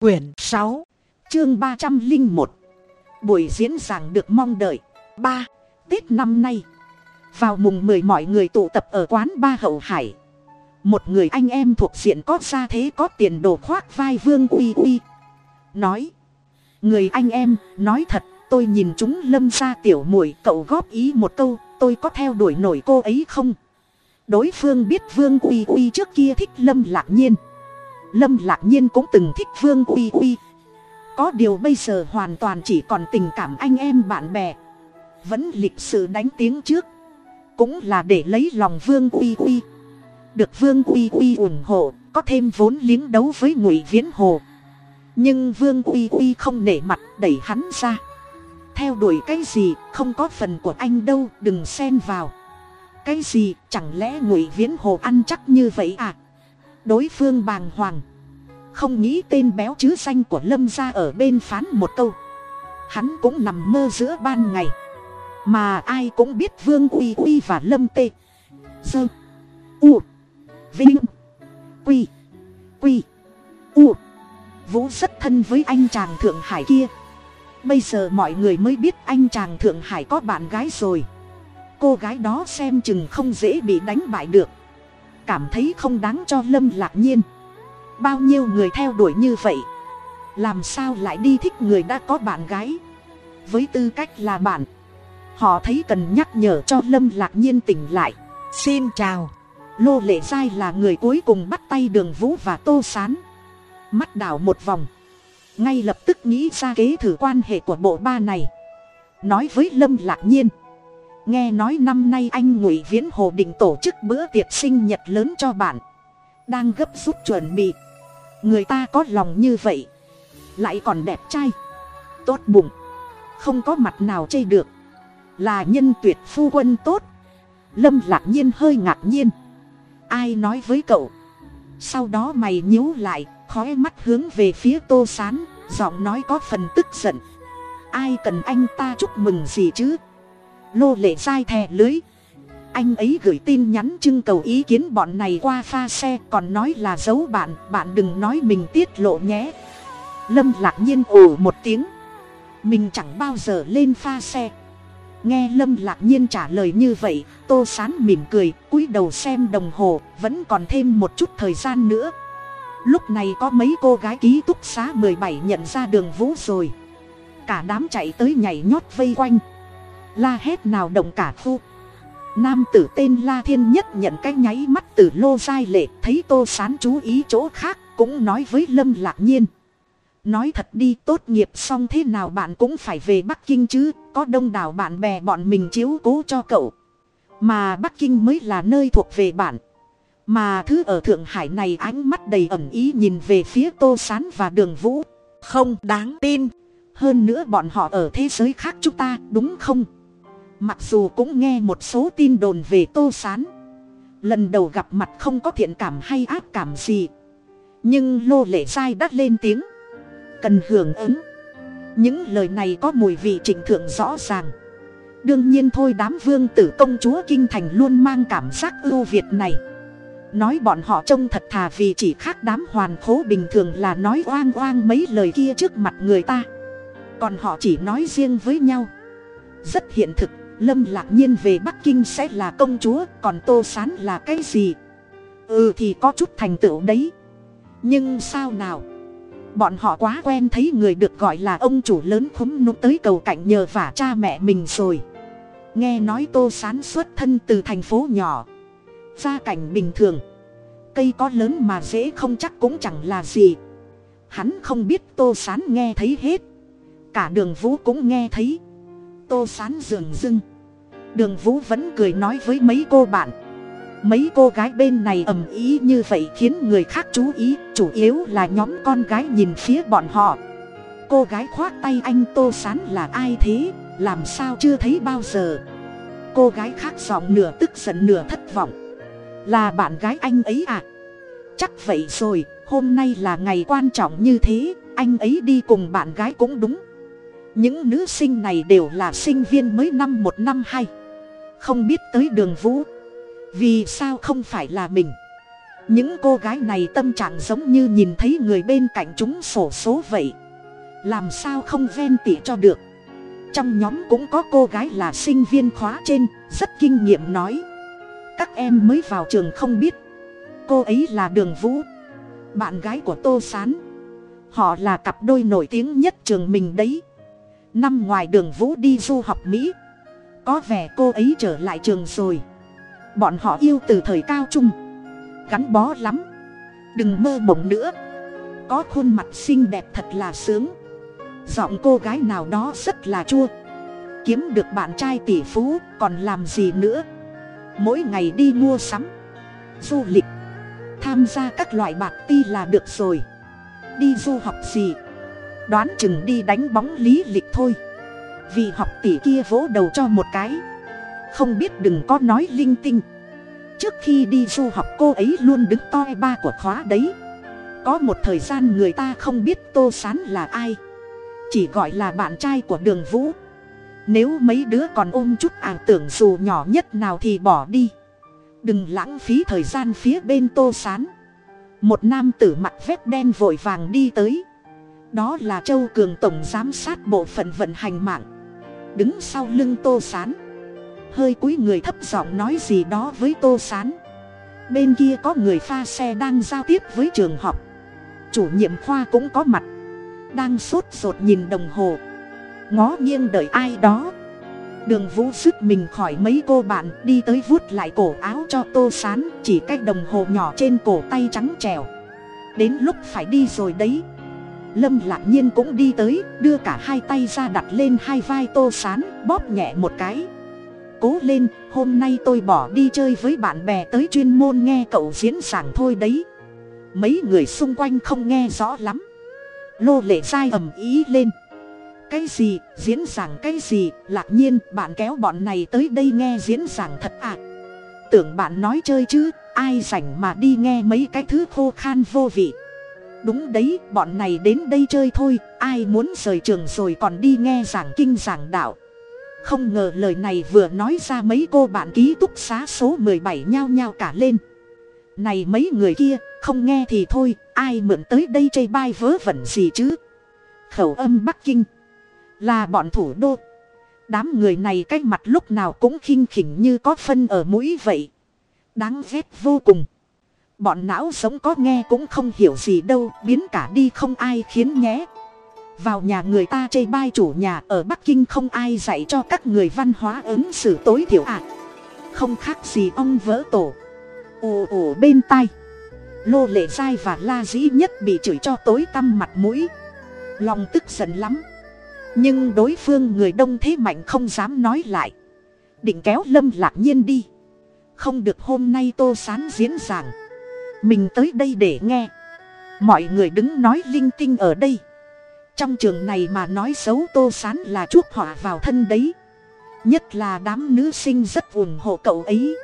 quyển sáu, chương ba trăm linh một. Buổi diễn giảng được mong đợi. Ba, tết năm nay. Vào mùng mười mọi người tụ tập ở quán ba hậu hải. Một người anh em thuộc diện có gia thế có tiền đồ khoác vai vương uy uy. Nói, người anh em, nói thật, tôi nhìn chúng lâm ra tiểu muội, cậu góp ý một câu, tôi có theo đuổi nổi cô ấy không? Đối phương biết vương uy uy trước kia thích lâm lạc nhiên lâm lạc nhiên cũng từng thích vương uy uy. Có điều bây giờ hoàn toàn chỉ còn tình cảm anh em bạn bè. Vẫn lịch sự đánh tiếng trước. Cũng là để lấy lòng vương uy uy. Được vương uy uy ủng hộ, có thêm vốn liếng đấu với ngụy viễn hồ. Nhưng vương uy uy không nể mặt, đẩy hắn ra. Theo đuổi cái gì, không có phần của anh đâu, đừng xen vào. Cái gì, chẳng lẽ ngụy viễn hồ ăn chắc như vậy à? Đối phương bàng hoàng. Không nghĩ tên béo chứ danh của lâm ra ở bên phán một câu. Hắn cũng nằm mơ giữa ban ngày. Mà ai cũng biết vương uy uy và lâm tê. Dơ u. Vinh. Quy. Quy. U. Vũ rất thân với anh chàng thượng hải kia. Bây giờ mọi người mới biết anh chàng thượng hải có bạn gái rồi. Cô gái đó xem chừng không dễ bị đánh bại được cảm thấy không đáng cho lâm lạc nhiên. Bao nhiêu người theo đuổi như vậy? Làm sao lại đi thích người đã có bạn gái? Với tư cách là bạn, họ thấy cần nhắc nhở cho lâm lạc nhiên tỉnh lại. Xin chào. Lô lệ giai là người cuối cùng bắt tay đường vũ và tô s á n mắt đảo một vòng. Ngay lập tức nghĩ ra kế thử quan hệ của bộ ba này. Nói với lâm lạc nhiên nghe nói năm nay anh ngụy viễn hồ định tổ chức bữa tiệc sinh nhật lớn cho bạn. Đang gấp rút chuẩn bị. Người ta có lòng như vậy. Lại còn đẹp trai. Tốt bụng. Không có mặt nào chê được. Là nhân tuyệt phu quân tốt. Lâm lạc nhiên hơi ngạc nhiên. Ai nói với cậu? Sau đó mày nhíu lại khói mắt hướng về phía tô sán, giọng nói có phần tức giận. Ai cần anh ta chúc mừng gì chứ? Lô lệ dai thè lưới. Anh ấy gửi tin nhắn trưng cầu ý kiến bọn này qua pha xe, còn nói là giấu bạn bạn đừng nói mình tiết lộ nhé. Lâm lạc nhiên ồ một tiếng. Mình chẳng bao giờ lên pha xe. Nghe lâm lạc nhiên trả lời như vậy, tô sán mỉm cười, cúi đầu xem đồng hồ, vẫn còn thêm một chút thời gian nữa. Lúc này có mấy cô gái ký túc xá mười bảy nhận ra đường vũ rồi. Cả đám chạy tới nhảy nhót vây quanh la hét nào động cả khu. Nam tử tên la thiên nhất nhận cái nháy mắt từ lô giai lệ, thấy tô sán chú ý chỗ khác, cũng nói với lâm lạc nhiên. Nói thật đi, tốt nghiệp xong thế nào bạn cũng phải về bắc kinh chứ, có đông đảo bạn bè bọn mình chiếu cố cho cậu. Mà bắc kinh mới là nơi thuộc về bạn. Mà thứ ở thượng hải này ánh mắt đầy ẩn ý nhìn về phía tô s á n và đường vũ. Không, đáng tin. Hơn nữa bọn họ ở thế giới khác chúng ta, đúng không? Mặc dù cũng nghe một số tin đồn về tô s á n lần đầu gặp mặt không có thiện cảm hay ác cảm gì. Nhưng lô lệ sai đã lên tiếng. Cần hưởng ứng. Những lời này có mùi vị trịnh thượng rõ ràng. Đương nhiên thôi đám vương tử công chúa kinh thành luôn mang cảm giác ưu việt này. Nói bọn họ trông thật thà vì chỉ khác đám hoàn khố bình thường là nói oang oang mấy lời kia trước mặt người ta. Còn họ chỉ nói riêng với nhau. Rất hiện thực lâm lạc nhiên về bắc kinh sẽ là công chúa, còn tô sán là cái gì? Ừ thì có chút thành tựu đấy. Nhưng sao nào? Bọn họ quá quen thấy người được gọi là ông chủ lớn khúm núm tới cầu cạnh nhờ vả cha mẹ mình rồi. Nghe nói tô sán xuất thân từ thành phố nhỏ, gia cảnh bình thường. Cây có lớn mà dễ không chắc cũng chẳng là gì. Hắn không biết tô sán nghe thấy hết. Cả đường vũ cũng nghe thấy tô sán dường dưng. Đường vũ vẫn cười nói với mấy cô bạn. Mấy cô gái bên này ầm ý như vậy khiến người khác chú ý, chủ yếu là nhóm con gái nhìn phía bọn họ. Cô gái khoác tay anh tô sán là ai thế, làm sao chưa thấy bao giờ? Cô gái khác giọng nửa tức giận nửa thất vọng. Là bạn gái anh ấy à? Chắc vậy rồi, hôm nay là ngày quan trọng như thế, anh ấy đi cùng bạn gái cũng đúng những nữ sinh này đều là sinh viên mới năm một năm hai. Không biết tới đường vũ. Vì sao không phải là mình? Những cô gái này tâm trạng giống như nhìn thấy người bên cạnh chúng sổ số vậy. Làm sao không ven tỉ cho được? Trong nhóm cũng có cô gái là sinh viên khóa trên, rất kinh nghiệm nói. Các em mới vào trường không biết. Cô ấy là đường vũ. Bạn gái của tô s á n họ là cặp đôi nổi tiếng nhất trường mình đấy năm ngoài đường vũ đi du học mỹ. Có vẻ cô ấy trở lại trường rồi. Bọn họ yêu từ thời cao trung. Gắn bó lắm. Đừng mơ mộng nữa. Có khuôn mặt xinh đẹp thật là sướng. Giọng cô gái nào đó rất là chua. Kiếm được bạn trai tỷ phú, còn làm gì nữa? Mỗi ngày đi mua sắm, du lịch, tham gia các loại bạc ti là được rồi. Đi du học gì? Đoán chừng đi đánh bóng lý lịch thôi. Vì học tỷ kia vỗ đầu cho một cái. Không biết đừng có nói linh tinh. Trước khi đi du học cô ấy luôn đứng toi ba của khóa đấy. Có một thời gian người ta không biết tô sán là ai. Chỉ gọi là bạn trai của đường vũ. Nếu mấy đứa còn ôm chút ảo tưởng dù nhỏ nhất nào thì bỏ đi. Đừng lãng phí thời gian phía bên tô sán. Một nam tử mặt vét đen vội vàng đi tới đó là châu cường tổng giám sát bộ phận vận hành mạng. Đứng sau lưng tô sán. Hơi cúi người thấp giọng nói gì đó với tô sán. Bên kia có người pha xe đang giao tiếp với trường học. Chủ nhiệm khoa cũng có mặt. Đang sốt ruột nhìn đồng hồ. Ngó nghiêng đợi ai đó. Đường vũ sức mình khỏi mấy cô bạn đi tới vuốt lại cổ áo cho tô sán, chỉ cái đồng hồ nhỏ trên cổ tay trắng trèo đến lúc phải đi rồi đấy lâm lạc nhiên cũng đi tới, đưa cả hai tay ra đặt lên hai vai tô sán, bóp nhẹ một cái. Cố lên, hôm nay tôi bỏ đi chơi với bạn bè tới chuyên môn nghe cậu diễn giảng thôi đấy. Mấy người xung quanh không nghe rõ lắm. Lô lệ sai ầm ý lên. Cái gì, diễn giảng cái gì, lạc nhiên, bạn kéo bọn này tới đây nghe diễn giảng thật à? Tưởng bạn nói chơi chứ, ai rảnh mà đi nghe mấy cái thứ khô khan vô vị đúng đấy, bọn này đến đây chơi thôi, ai muốn rời trường rồi còn đi nghe giảng kinh giảng đạo. Không ngờ lời này vừa nói ra mấy cô bạn ký túc xá số mười bảy nhao nhao cả lên. Này mấy người kia, không nghe thì thôi, ai mượn tới đây chê bai vớ vẩn gì chứ? Khẩu âm bắc kinh. Là bọn thủ đô. Đám người này cái mặt lúc nào cũng khinh khỉnh như có phân ở mũi vậy. Đáng ghét vô cùng bọn não sống có nghe cũng không hiểu gì đâu, biến cả đi không ai khiến nhé. Vào nhà người ta chê bai chủ nhà, ở bắc kinh không ai dạy cho các người văn hóa ứng xử tối thiểu ạ. À. không khác gì ông vỡ tổ. Ồ ồ, bên tai. Lô lệ dai và la dĩ nhất bị chửi cho tối tăm mặt mũi. Lòng tức giận lắm. Nhưng đối phương người đông thế mạnh không dám nói lại. Định kéo lâm lạc nhiên đi. Không được hôm nay tô sán diễn giảng mình tới đây để nghe. Mọi người đứng nói linh tinh ở đây. Trong trường này mà nói xấu tô sán là chuốc họa vào thân đấy. Nhất là đám nữ sinh rất ủng hộ cậu ấy.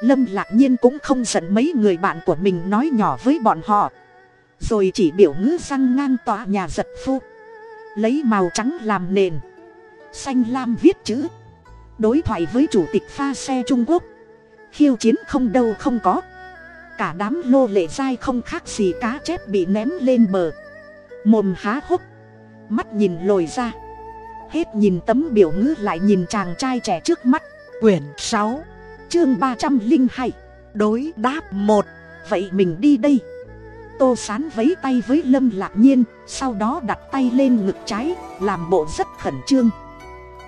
Lâm lạc nhiên cũng không giận mấy người bạn của mình nói nhỏ với bọn họ. Rồi chỉ biểu ngữ răng ngang tòa nhà giật phu. Lấy màu trắng làm nền. Xanh lam viết chữ. Đối thoại với chủ tịch pha xe trung quốc. Khiêu chiến không đâu không có cả đám lô lệ dai không khác gì cá chép bị ném lên bờ. Mồm há hốc, mắt nhìn lồi ra. Hết nhìn tấm biểu ngữ lại nhìn chàng trai trẻ trước mắt. Quyển sáu, chương ba trăm linh hai, đối đáp một. Vậy mình đi đây. Tô sán vấy tay với lâm lạc nhiên, sau đó đặt tay lên ngực trái, làm bộ rất khẩn trương.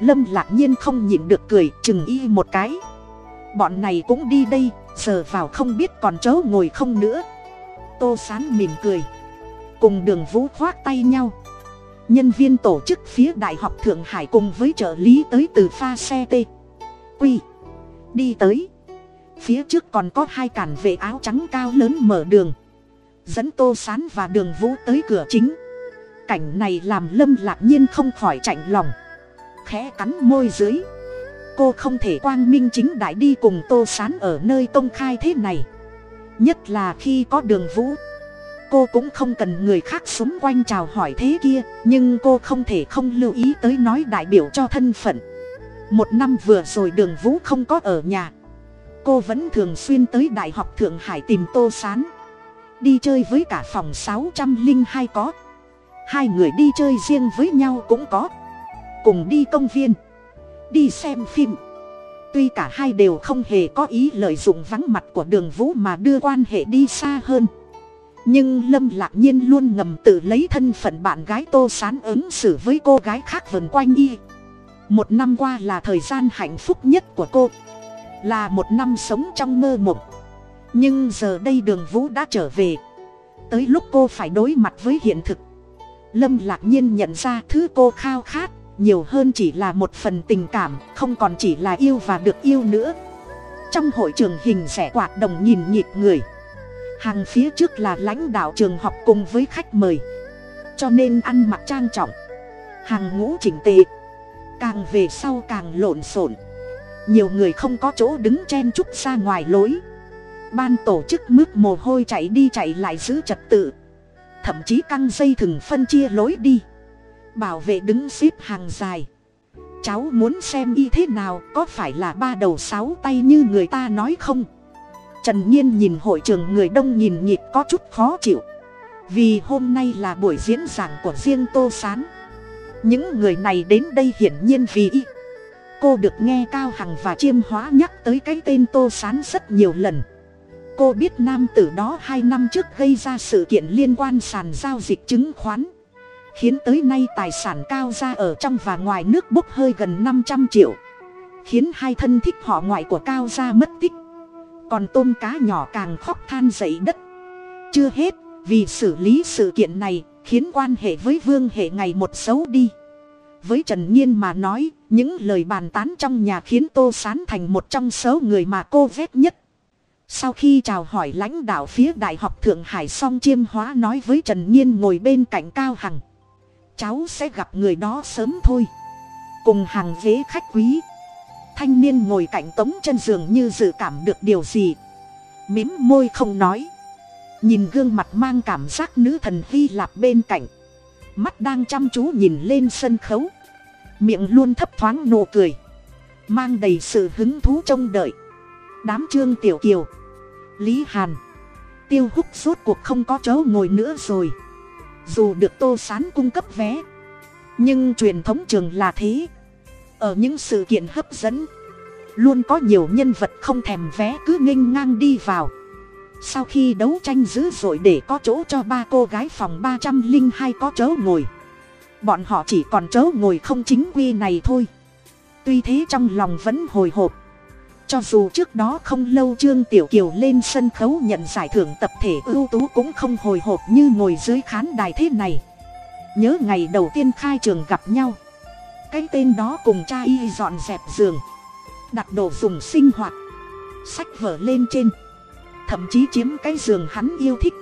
Lâm lạc nhiên không nhịn được cười, chừng y một cái. Bọn này cũng đi đây giờ vào không biết còn chớ ngồi không nữa. Tô sán mỉm cười. Cùng đường vũ khoác tay nhau. Nhân viên tổ chức phía đại học thượng hải cùng với trợ lý tới từ pha xe t. Quy. Đi tới. Phía trước còn có hai cản vệ áo trắng cao lớn mở đường. Dẫn tô sán và đường vũ tới cửa chính. Cảnh này làm lâm lạc nhiên không khỏi chạnh lòng. Khẽ cắn môi dưới cô không thể quang minh chính đại đi cùng tô sán ở nơi công khai thế này. Nhất là khi có đường vũ. Cô cũng không cần người khác xung quanh chào hỏi thế kia, nhưng cô không thể không lưu ý tới nói đại biểu cho thân phận. Một năm vừa rồi đường vũ không có ở nhà. Cô vẫn thường xuyên tới đại học thượng hải tìm tô s á n đi chơi với cả phòng sáu trăm linh hai có. Hai người đi chơi riêng với nhau cũng có. Cùng đi công viên đi xem phim. Tuy cả hai đều không hề có ý lợi dụng vắng mặt của đường vũ mà đưa quan hệ đi xa hơn. Nhưng lâm lạc nhiên luôn ngầm tự lấy thân phận bạn gái tô sán ứng xử với cô gái khác vần quanh y. Một năm qua là thời gian hạnh phúc nhất của cô. Là một năm sống trong mơ mộng. Nhưng giờ đây đường vũ đã trở về. Tới lúc cô phải đối mặt với hiện thực, lâm lạc nhiên nhận ra thứ cô khao khát nhiều hơn chỉ là một phần tình cảm, không còn chỉ là yêu và được yêu nữa. Trong hội trường hình rẻ quạt đồng nhìn nhịp người. Hàng phía trước là lãnh đạo trường học cùng với khách mời. Cho nên ăn mặc trang trọng. Hàng ngũ chỉnh tề. Càng về sau càng lộn xộn. Nhiều người không có chỗ đứng chen chúc ra ngoài lối. Ban tổ chức mướt mồ hôi chạy đi chạy lại giữ trật tự. Thậm chí căng dây thừng phân chia lối đi bảo vệ đứng xếp hàng dài. Cháu muốn xem y thế nào, có phải là ba đầu sáu tay như người ta nói không? Trần nhiên nhìn hội trường người đông nhìn nhịp có chút khó chịu. Vì hôm nay là buổi diễn giảng của riêng tô s á n những người này đến đây hiển nhiên vì y. Cô được nghe cao hằng và chiêm hóa nhắc tới cái tên tô sán rất nhiều lần. Cô biết nam tử đó hai năm trước gây ra sự kiện liên quan sàn giao dịch chứng khoán khiến tới nay tài sản cao ra ở trong và ngoài nước bốc hơi gần năm trăm triệu. Khiến hai thân thích họ ngoại của cao gia mất tích. Còn tôm cá nhỏ càng khóc than dậy đất. Chưa hết, vì xử lý sự kiện này khiến quan hệ với vương hệ ngày một xấu đi. Với trần nhiên mà nói, những lời bàn tán trong nhà khiến tô sán thành một trong số người mà cô ghét nhất. Sau khi chào hỏi lãnh đạo phía đại học thượng hải xong chiêm hóa nói với trần nhiên ngồi bên cạnh cao hằng cháu sẽ gặp người đó sớm thôi. Cùng hàng ghế khách quý. Thanh niên ngồi cạnh tống chân giường như dự cảm được điều gì. Mím môi không nói. Nhìn gương mặt mang cảm giác nữ thần hy lạp bên cạnh. Mắt đang chăm chú nhìn lên sân khấu. Miệng luôn thấp thoáng nụ cười. Mang đầy sự hứng thú trông đợi. Đám trương tiểu kiều. Lý hàn. Tiêu hút rốt cuộc không có chỗ ngồi nữa rồi dù được tô sán cung cấp vé, nhưng truyền thống trường là thế. Ở những sự kiện hấp dẫn, luôn có nhiều nhân vật không thèm vé cứ nghênh ngang đi vào. Sau khi đấu tranh dữ dội để có chỗ cho ba cô gái phòng ba trăm linh hai có chỗ ngồi, bọn họ chỉ còn chỗ ngồi không chính quy này thôi. Tuy thế trong lòng vẫn hồi hộp cho dù trước đó không lâu trương tiểu kiều lên sân khấu nhận giải thưởng tập thể ưu tú cũng không hồi hộp như ngồi dưới khán đài thế này. Nhớ ngày đầu tiên khai trường gặp nhau. Cái tên đó cùng cha y dọn dẹp giường. Đặt đồ dùng sinh hoạt. Sách vở lên trên. Thậm chí chiếm cái giường hắn yêu thích.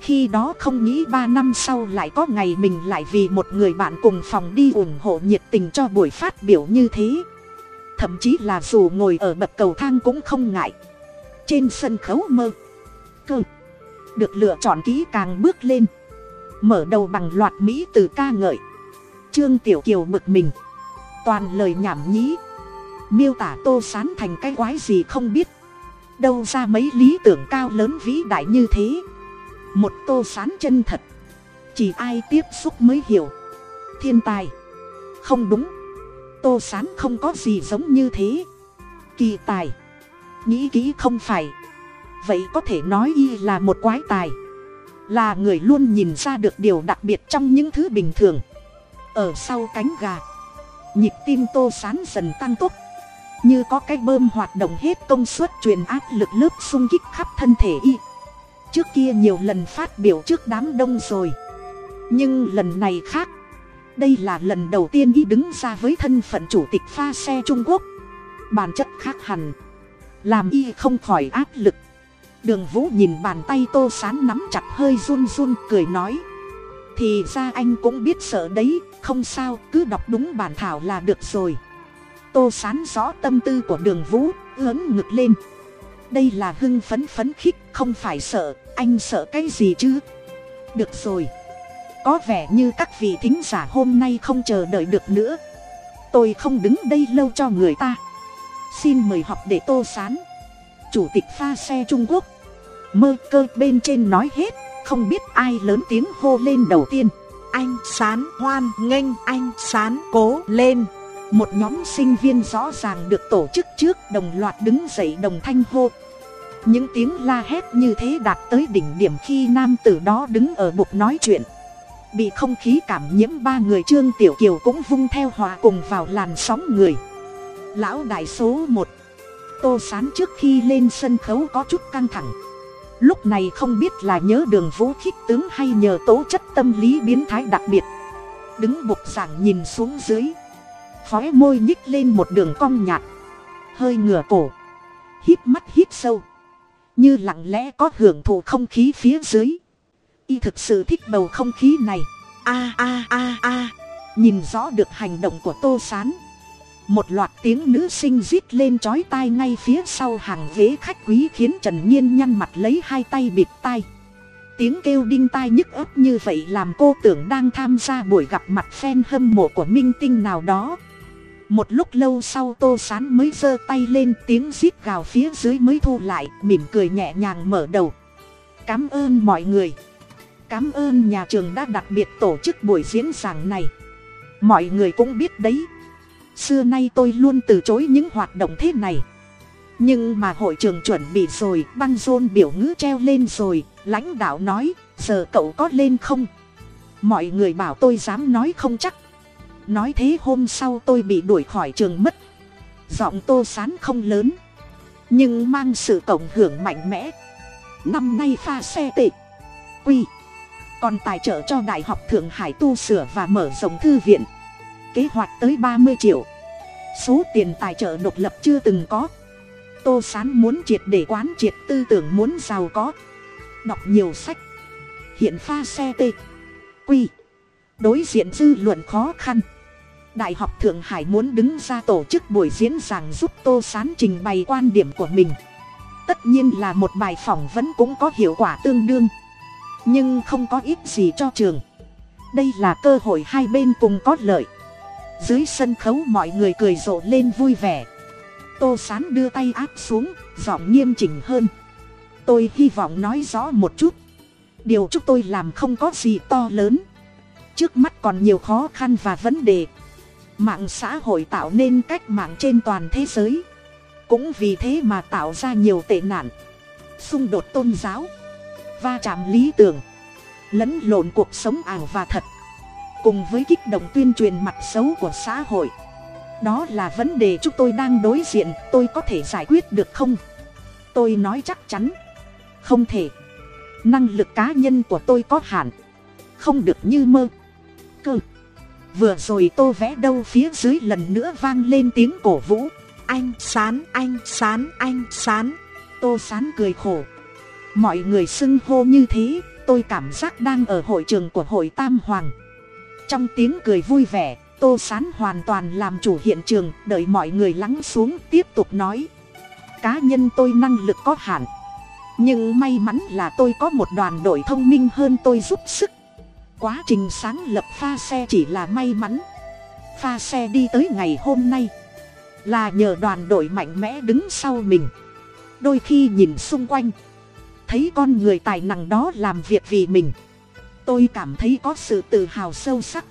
Khi đó không nghĩ ba năm sau lại có ngày mình lại vì một người bạn cùng phòng đi ủng hộ nhiệt tình cho buổi phát biểu như thế thậm chí là dù ngồi ở bậc cầu thang cũng không ngại. Trên sân khấu mơ, cơ, được lựa chọn kỹ càng bước lên. Mở đầu bằng loạt mỹ từ ca ngợi. Trương tiểu kiều bực mình. Toàn lời nhảm nhí. Miêu tả tô sán thành cái quái gì không biết. Đâu ra mấy lý tưởng cao lớn vĩ đại như thế. Một tô sán chân thật. Chỉ ai tiếp xúc mới hiểu. Thiên tài. Không đúng tô sán không có gì giống như thế. Kỳ tài. Nghĩ kỹ không phải. Vậy có thể nói y là một quái tài. Là người luôn nhìn ra được điều đặc biệt trong những thứ bình thường. Ở sau cánh gà, nhịp tim tô sán dần tăng tốc. Như có cái bơm hoạt động hết công suất truyền áp lực lớp xung kích khắp thân thể y. Trước kia nhiều lần phát biểu trước đám đông rồi. Nhưng lần này khác đây là lần đầu tiên y đứng ra với thân phận chủ tịch pha xe trung quốc. Bản chất khác hẳn. Làm y không khỏi áp lực. Đường vũ nhìn bàn tay tô sán nắm chặt hơi run run cười nói. Thì ra anh cũng biết sợ đấy, không sao, cứ đọc đúng bản thảo là được rồi. Tô sán rõ tâm tư của đường vũ ướn ngực lên. Đây là hưng phấn phấn khích, không phải sợ, anh sợ cái gì chứ? Được rồi có vẻ như các vị thính giả hôm nay không chờ đợi được nữa. Tôi không đứng đây lâu cho người ta. Xin mời học để tô sán. Chủ tịch pha xe trung quốc. Mơ cơ bên trên nói hết, không biết ai lớn tiếng hô lên đầu tiên. Anh sán, hoan nghênh anh sán, cố lên. Một nhóm sinh viên rõ ràng được tổ chức trước, đồng loạt đứng dậy đồng thanh hô. Những tiếng la hét như thế đạt tới đỉnh điểm khi nam tử đó đứng ở bục nói chuyện bị không khí cảm nhiễm ba người trương tiểu kiều cũng vung theo hòa cùng vào làn sóng người. Lão đại số một. Tô sán trước khi lên sân khấu có chút căng thẳng. Lúc này không biết là nhớ đường vũ khích tướng hay nhờ tố chất tâm lý biến thái đặc biệt. Đứng bục giảng nhìn xuống dưới. Khói môi nhích lên một đường cong nhạt. Hơi ngửa cổ. Hít mắt hít sâu. Như lặng lẽ có hưởng thụ không khí phía dưới y thực sự thích bầu không khí này. A a a a. Nhìn rõ được hành động của tô s á n một loạt tiếng nữ sinh rít lên chói tai ngay phía sau hàng ghế khách quý khiến trần nhiên nhăn mặt lấy hai tay bịt tai. Tiếng kêu đinh tai nhức ấp như vậy làm cô tưởng đang tham gia buổi gặp mặt fan hâm mộ của minh tinh nào đó. Một lúc lâu sau tô sán mới giơ tay lên tiếng rít gào phía dưới mới thu lại, mỉm cười nhẹ nhàng mở đầu. Cảm ơn mọi người cảm ơn nhà trường đã đặc biệt tổ chức buổi diễn giảng này. Mọi người cũng biết đấy. Xưa nay tôi luôn từ chối những hoạt động thế này. Nhưng mà hội trường chuẩn bị rồi, băng rôn biểu ngữ treo lên rồi, lãnh đạo nói, giờ cậu có lên không? Mọi người bảo tôi dám nói không chắc. Nói thế hôm sau tôi bị đuổi khỏi trường mất. Giọng tô sán không lớn. Nhưng mang sự cộng hưởng mạnh mẽ. Năm nay pha xe tệ. Quy còn tài trợ cho đại học thượng hải tu sửa và mở rộng thư viện. Kế hoạch tới ba mươi triệu. Số tiền tài trợ độc lập chưa từng có. Tô s á n muốn triệt để quán triệt tư tưởng muốn giàu có. Đọc nhiều sách. Hiện pha xe t quy. Đối diện dư luận khó khăn. Đại học thượng hải muốn đứng ra tổ chức buổi diễn giảng giúp tô s á n trình bày quan điểm của mình. Tất nhiên là một bài phỏng vấn cũng có hiệu quả tương đương nhưng không có ít gì cho trường. Đây là cơ hội hai bên cùng có lợi. Dưới sân khấu mọi người cười rộ lên vui vẻ. Tô sán đưa tay áp xuống, giọng nghiêm chỉnh hơn. Tôi hy vọng nói rõ một chút. Điều chúc tôi làm không có gì to lớn. Trước mắt còn nhiều khó khăn và vấn đề. Mạng xã hội tạo nên cách mạng trên toàn thế giới. Cũng vì thế mà tạo ra nhiều tệ nạn. Xung đột tôn giáo va chạm lý tưởng, lẫn lộn cuộc sống ảo và thật, cùng với kích động tuyên truyền mặt xấu của xã hội. Đó là vấn đề chúng tôi đang đối diện, tôi có thể giải quyết được không? Tôi nói chắc chắn. Không thể. Năng lực cá nhân của tôi có hạn. Không được như mơ. Cơ. Vừa rồi tô vẽ đâu phía dưới lần nữa vang lên tiếng cổ vũ. Anh sán anh sán anh sán. Tô sán cười khổ mọi người xưng hô như thế, tôi cảm giác đang ở hội trường của hội tam hoàng. Trong tiếng cười vui vẻ, tô sán hoàn toàn làm chủ hiện trường, đợi mọi người lắng xuống, tiếp tục nói. Cá nhân tôi năng lực có hạn, nhưng may mắn là tôi có một đoàn đội thông minh hơn tôi giúp sức. Quá trình sáng lập pha xe chỉ là may mắn. Pha xe đi tới ngày hôm nay là nhờ đoàn đội mạnh mẽ đứng sau mình. Đôi khi nhìn xung quanh thấy con người tài năng đó làm việc vì mình. Tôi cảm thấy có sự tự hào sâu sắc.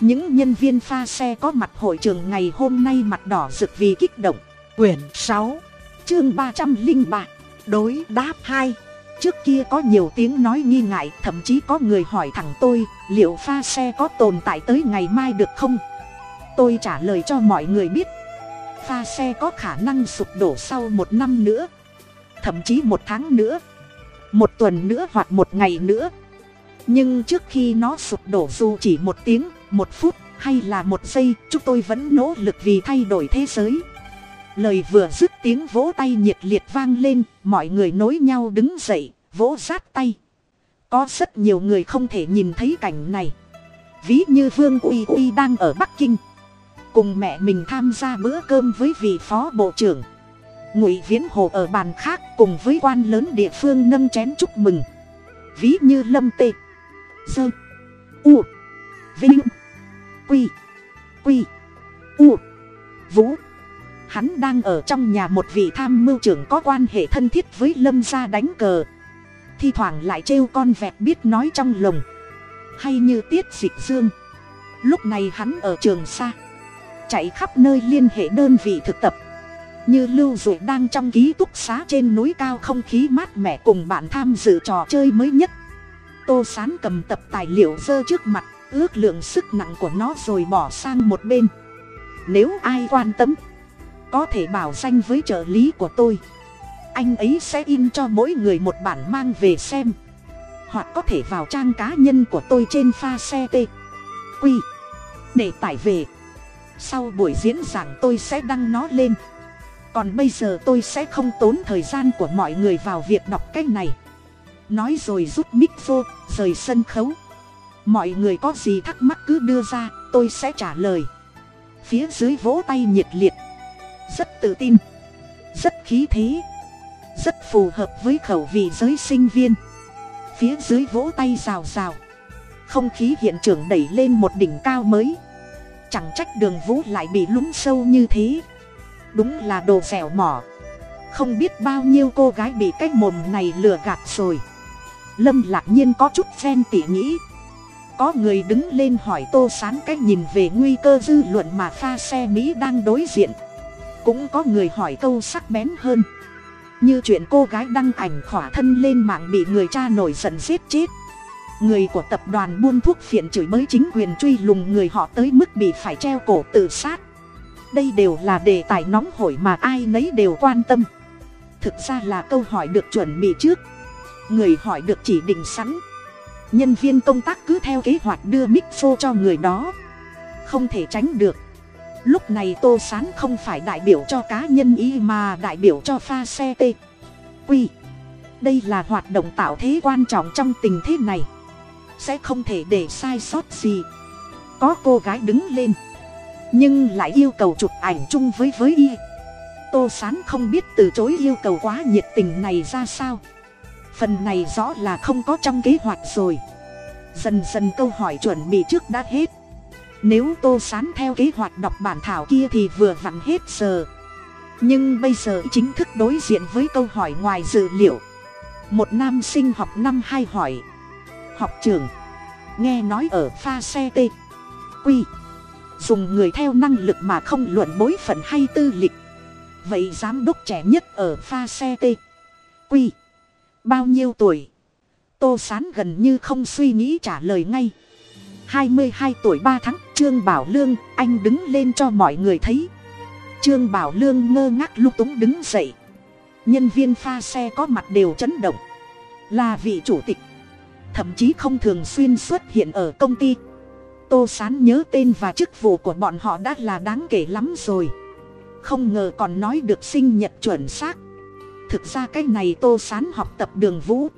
Những nhân viên pha xe có mặt hội trường ngày hôm nay mặt đỏ rực vì kích động. Quyển sáu, chương ba trăm linh ba, đối đáp hai. Trước kia có nhiều tiếng nói nghi ngại, thậm chí có người hỏi thẳng tôi, liệu pha xe có tồn tại tới ngày mai được không? Tôi trả lời cho mọi người biết. Pha xe có khả năng sụp đổ sau một năm nữa, thậm chí một tháng nữa một tuần nữa hoặc một ngày nữa. Nhưng trước khi nó sụp đổ dù chỉ một tiếng, một phút hay là một giây, chúng tôi vẫn nỗ lực vì thay đổi thế giới. Lời vừa dứt tiếng vỗ tay nhiệt liệt vang lên, mọi người nối nhau đứng dậy, vỗ sát tay. Có rất nhiều người không thể nhìn thấy cảnh này. Ví như vương uy uy đang ở bắc kinh. Cùng mẹ mình tham gia bữa cơm với vị phó bộ trưởng ngụy viễn hồ ở bàn khác cùng với quan lớn địa phương nâng chén chúc mừng. Ví như lâm tê, sơ, u, vinh, quy quy, u, vũ. Hắn đang ở trong nhà một vị tham mưu trưởng có quan hệ thân thiết với lâm gia đánh cờ. Thi thoảng lại trêu con vẹt biết nói trong lồng. Hay như tiết dịch dương. Lúc này hắn ở trường xa. Chạy khắp nơi liên hệ đơn vị thực tập như lưu dụ đang trong ký túc xá trên núi cao không khí mát mẻ cùng bạn tham dự trò chơi mới nhất. Tô sán cầm tập tài liệu dơ trước mặt, ước lượng sức nặng của nó rồi bỏ sang một bên. Nếu ai quan tâm, có thể bảo danh với trợ lý của tôi. Anh ấy sẽ in cho mỗi người một bản mang về xem. Hoặc có thể vào trang cá nhân của tôi trên pha xe t. Quy. Để tải về. Sau buổi diễn giảng tôi sẽ đăng nó lên còn bây giờ tôi sẽ không tốn thời gian của mọi người vào việc đọc cái này. Nói rồi rút mic vô rời sân khấu. Mọi người có gì thắc mắc cứ đưa ra, tôi sẽ trả lời. Phía dưới vỗ tay nhiệt liệt. Rất tự tin. Rất khí thế. Rất phù hợp với khẩu vị giới sinh viên. Phía dưới vỗ tay rào rào. Không khí hiện trường đẩy lên một đỉnh cao mới. Chẳng trách đường vũ lại bị lún sâu như thế đúng là đồ dẻo mỏ. Không biết bao nhiêu cô gái bị cái mồm này lừa gạt rồi. Lâm lạc nhiên có chút phen tỉ nghĩ. Có người đứng lên hỏi tô sán cách nhìn về nguy cơ dư luận mà pha xe mỹ đang đối diện. Cũng có người hỏi câu sắc bén hơn. Như chuyện cô gái đăng ảnh khỏa thân lên mạng bị người cha nổi giận giết chết. Người của tập đoàn buôn thuốc phiện chửi mới chính quyền truy lùng người họ tới mức bị phải treo cổ tự sát đây đều là đề tài nóng hổi mà ai nấy đều quan tâm. Thực ra là câu hỏi được chuẩn bị trước. Người hỏi được chỉ định sẵn. Nhân viên công tác cứ theo kế hoạch đưa mic phô cho người đó. Không thể tránh được. Lúc này tô sán không phải đại biểu cho cá nhân y mà đại biểu cho pha xe t quy. Đây là hoạt động tạo thế quan trọng trong tình thế này. Sẽ không thể để sai sót gì. Có cô gái đứng lên nhưng lại yêu cầu chụp ảnh chung với với y. Tô sán không biết từ chối yêu cầu quá nhiệt tình này ra sao. Phần này rõ là không có trong kế hoạch rồi. Dần dần câu hỏi chuẩn bị trước đã hết. Nếu tô sán theo kế hoạch đọc bản thảo kia thì vừa vặn hết giờ. Nhưng bây giờ chính thức đối diện với câu hỏi ngoài dự liệu. Một nam sinh học năm hai hỏi. Học trường nghe nói ở pha xe t, quy dùng người theo năng lực mà không luận bối phận hay tư lịch. Vậy giám đốc trẻ nhất ở pha xe t quy. Bao nhiêu tuổi? Tô sán gần như không suy nghĩ trả lời ngay. Hai mươi hai tuổi ba tháng, trương bảo lương, anh đứng lên cho mọi người thấy. Trương bảo lương ngơ ngác lung túng đứng dậy. Nhân viên pha xe có mặt đều chấn động. Là vị chủ tịch. Thậm chí không thường xuyên xuất hiện ở công ty tô sán nhớ tên và chức vụ của bọn họ đã là đáng kể lắm rồi. Không ngờ còn nói được sinh nhật chuẩn xác. Thực ra cái này tô sán học tập đường vũ.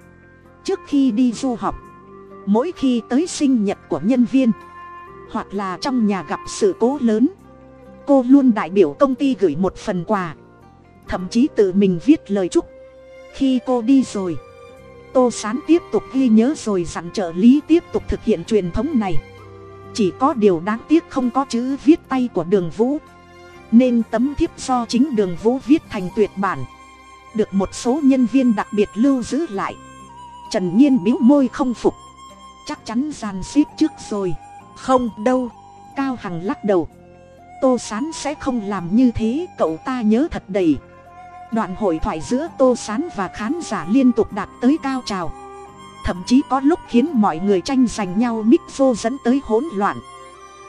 Trước khi đi du học, mỗi khi tới sinh nhật của nhân viên, hoặc là trong nhà gặp sự cố lớn, cô luôn đại biểu công ty gửi một phần quà. Thậm chí tự mình viết lời chúc. Khi cô đi rồi, tô sán tiếp tục ghi nhớ rồi dặn trợ lý tiếp tục thực hiện truyền thống này chỉ có điều đáng tiếc không có chữ viết tay của đường vũ. Nên tấm thiếp do chính đường vũ viết thành tuyệt bản. Được một số nhân viên đặc biệt lưu giữ lại. Trần nhiên biếu môi không phục. Chắc chắn gian xếp trước rồi. Không đâu. Cao hằng lắc đầu. Tô sán sẽ không làm như thế, cậu ta nhớ thật đầy. Đoạn hội thoại giữa tô sán và khán giả liên tục đạt tới cao trào thậm chí có lúc khiến mọi người tranh giành nhau mít vô dẫn tới hỗn loạn.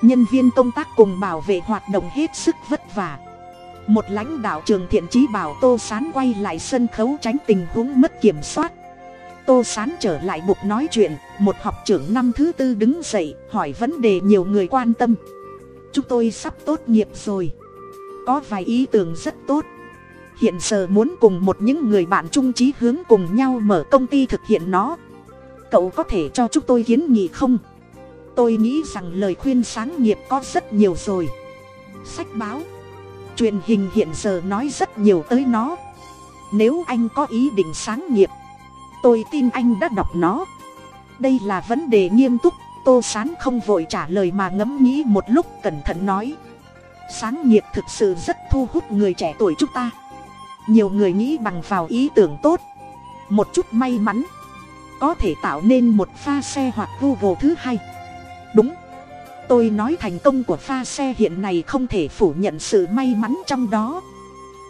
Nhân viên công tác cùng bảo vệ hoạt động hết sức vất vả. Một lãnh đạo trường thiện trí bảo tô sán quay lại sân khấu tránh tình huống mất kiểm soát. Tô sán trở lại bục nói chuyện, một học trưởng năm thứ tư đứng dậy, hỏi vấn đề nhiều người quan tâm. Chúng tôi sắp tốt nghiệp rồi. Có vài ý tưởng rất tốt. Hiện giờ muốn cùng một những người bạn trung trí hướng cùng nhau mở công ty thực hiện nó cậu có thể cho chúng tôi kiến nghị không? Tôi nghĩ rằng lời khuyên sáng nghiệp có rất nhiều rồi. Sách báo. Truyền hình hiện giờ nói rất nhiều tới nó. Nếu anh có ý định sáng nghiệp, tôi tin anh đã đọc nó. Đây là vấn đề nghiêm túc, tô sán không vội trả lời mà ngẫm nghĩ một lúc cẩn thận nói. Sáng nghiệp thực sự rất thu hút người trẻ tuổi chúng ta. Nhiều người nghĩ bằng vào ý tưởng tốt. Một chút may mắn có thể tạo nên một pha xe hoặc google thứ hai. Đúng. Tôi nói thành công của pha xe hiện này không thể phủ nhận sự may mắn trong đó.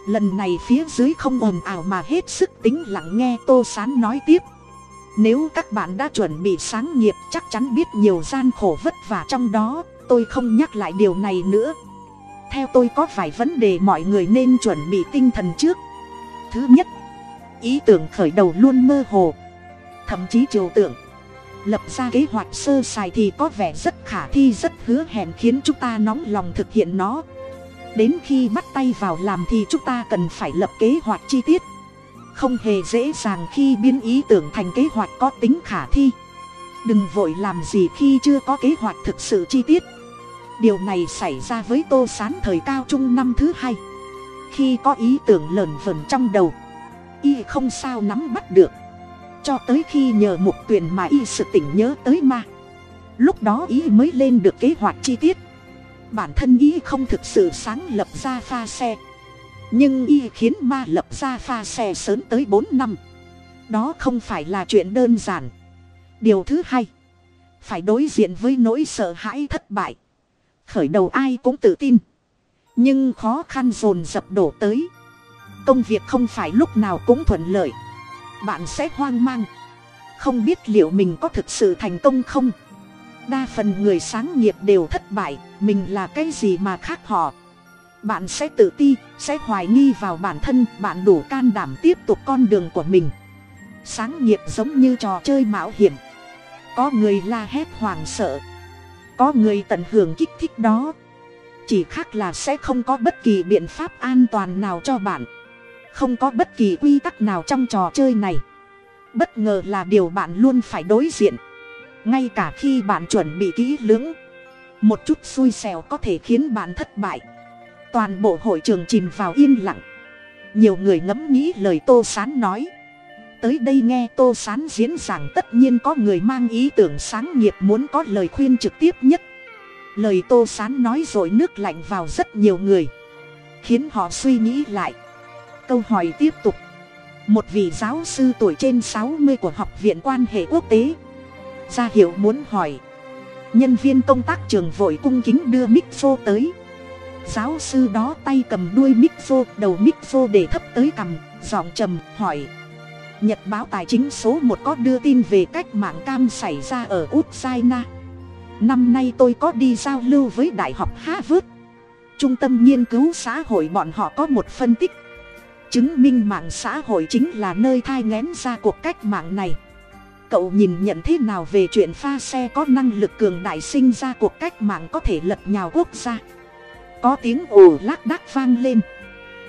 Lần này phía dưới không ồn ào mà hết sức tính lặng nghe tô sán nói tiếp. Nếu các bạn đã chuẩn bị sáng nghiệp, chắc chắn biết nhiều gian khổ vất vả trong đó. Tôi không nhắc lại điều này nữa. Theo tôi có vài vấn đề mọi người nên chuẩn bị tinh thần trước. Thứ nhất, ý tưởng khởi đầu luôn mơ hồ thậm chí trừu tượng. Lập ra kế hoạch sơ sài thì có vẻ rất khả thi, rất hứa hẹn khiến chúng ta nóng lòng thực hiện nó. Đến khi bắt tay vào làm thì chúng ta cần phải lập kế hoạch chi tiết. Không hề dễ dàng khi biến ý tưởng thành kế hoạch có tính khả thi. Đừng vội làm gì khi chưa có kế hoạch thực sự chi tiết. Điều này xảy ra với tô s á n thời cao trung năm thứ hai. Khi có ý tưởng lởn vởn trong đầu, y không sao nắm bắt được cho tới khi nhờ mục tuyển mà y sự tỉnh nhớ tới ma. Lúc đó y mới lên được kế hoạch chi tiết. Bản thân y không thực sự sáng lập ra pha xe. Nhưng y khiến ma lập ra pha xe sớm tới bốn năm. Đó không phải là chuyện đơn giản. Điều thứ hai, phải đối diện với nỗi sợ hãi thất bại. Khởi đầu ai cũng tự tin. Nhưng khó khăn dồn dập đổ tới. Công việc không phải lúc nào cũng thuận lợi bạn sẽ hoang mang. Không biết liệu mình có thực sự thành công không? Đa phần người sáng nghiệp đều thất bại, mình là cái gì mà khác họ? Bạn sẽ tự ti, sẽ hoài nghi vào bản thân, bạn đủ can đảm tiếp tục con đường của mình. Sáng nghiệp giống như trò chơi mạo hiểm. Có người la hét hoảng sợ. Có người tận hưởng kích thích đó. Chỉ khác là sẽ không có bất kỳ biện pháp an toàn nào cho bạn không có bất kỳ quy tắc nào trong trò chơi này. Bất ngờ là điều bạn luôn phải đối diện. Ngay cả khi bạn chuẩn bị kỹ lưỡng, một chút xui xẻo có thể khiến bạn thất bại. Toàn bộ hội trường chìm vào yên lặng. Nhiều người ngẫm nghĩ lời tô sán nói. Tới đây nghe tô sán diễn giảng tất nhiên có người mang ý tưởng sáng nghiệp muốn có lời khuyên trực tiếp nhất. Lời tô sán nói rồi nước lạnh vào rất nhiều người. Khiến họ suy nghĩ lại câu hỏi tiếp tục. Một vị giáo sư tuổi trên sáu mươi của học viện quan hệ quốc tế. Ra hiệu muốn hỏi. Nhân viên công tác trường vội cung kính đưa mic tới. Giáo sư đó tay cầm đuôi mic đầu mic để thấp tới cằm, giọng trầm, hỏi. Nhật báo tài chính số một có đưa tin về cách mạng cam xảy ra ở ukraine. Năm nay tôi có đi giao lưu với đại học harvard. Trung tâm nghiên cứu xã hội bọn họ có một phân tích chứng minh mạng xã hội chính là nơi thai ngén ra cuộc cách mạng này. Cậu nhìn nhận thế nào về chuyện pha xe có năng lực cường đại sinh ra cuộc cách mạng có thể lật nhào quốc gia? Có tiếng ồ lác đác vang lên.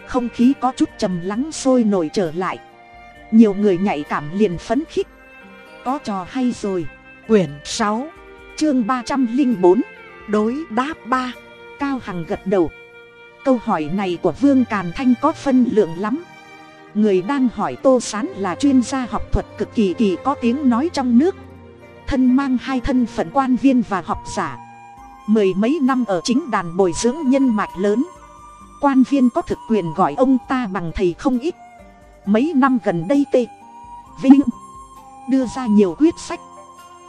Không khí có chút trầm lắng sôi nổi trở lại. Nhiều người nhạy cảm liền phấn khích. Có trò hay rồi. Quyển sáu, chương ba trăm linh bốn, đối đáp ba. Cao hằng gật đầu câu hỏi này của vương càn thanh có phân lượng lắm. Người đang hỏi tô s á n là chuyên gia học thuật cực kỳ kỳ có tiếng nói trong nước. Thân mang hai thân phận quan viên và học giả. Mười mấy năm ở chính đàn bồi dưỡng nhân mạch lớn. Quan viên có thực quyền gọi ông ta bằng thầy không ít. Mấy năm gần đây tê vinh đưa ra nhiều quyết sách.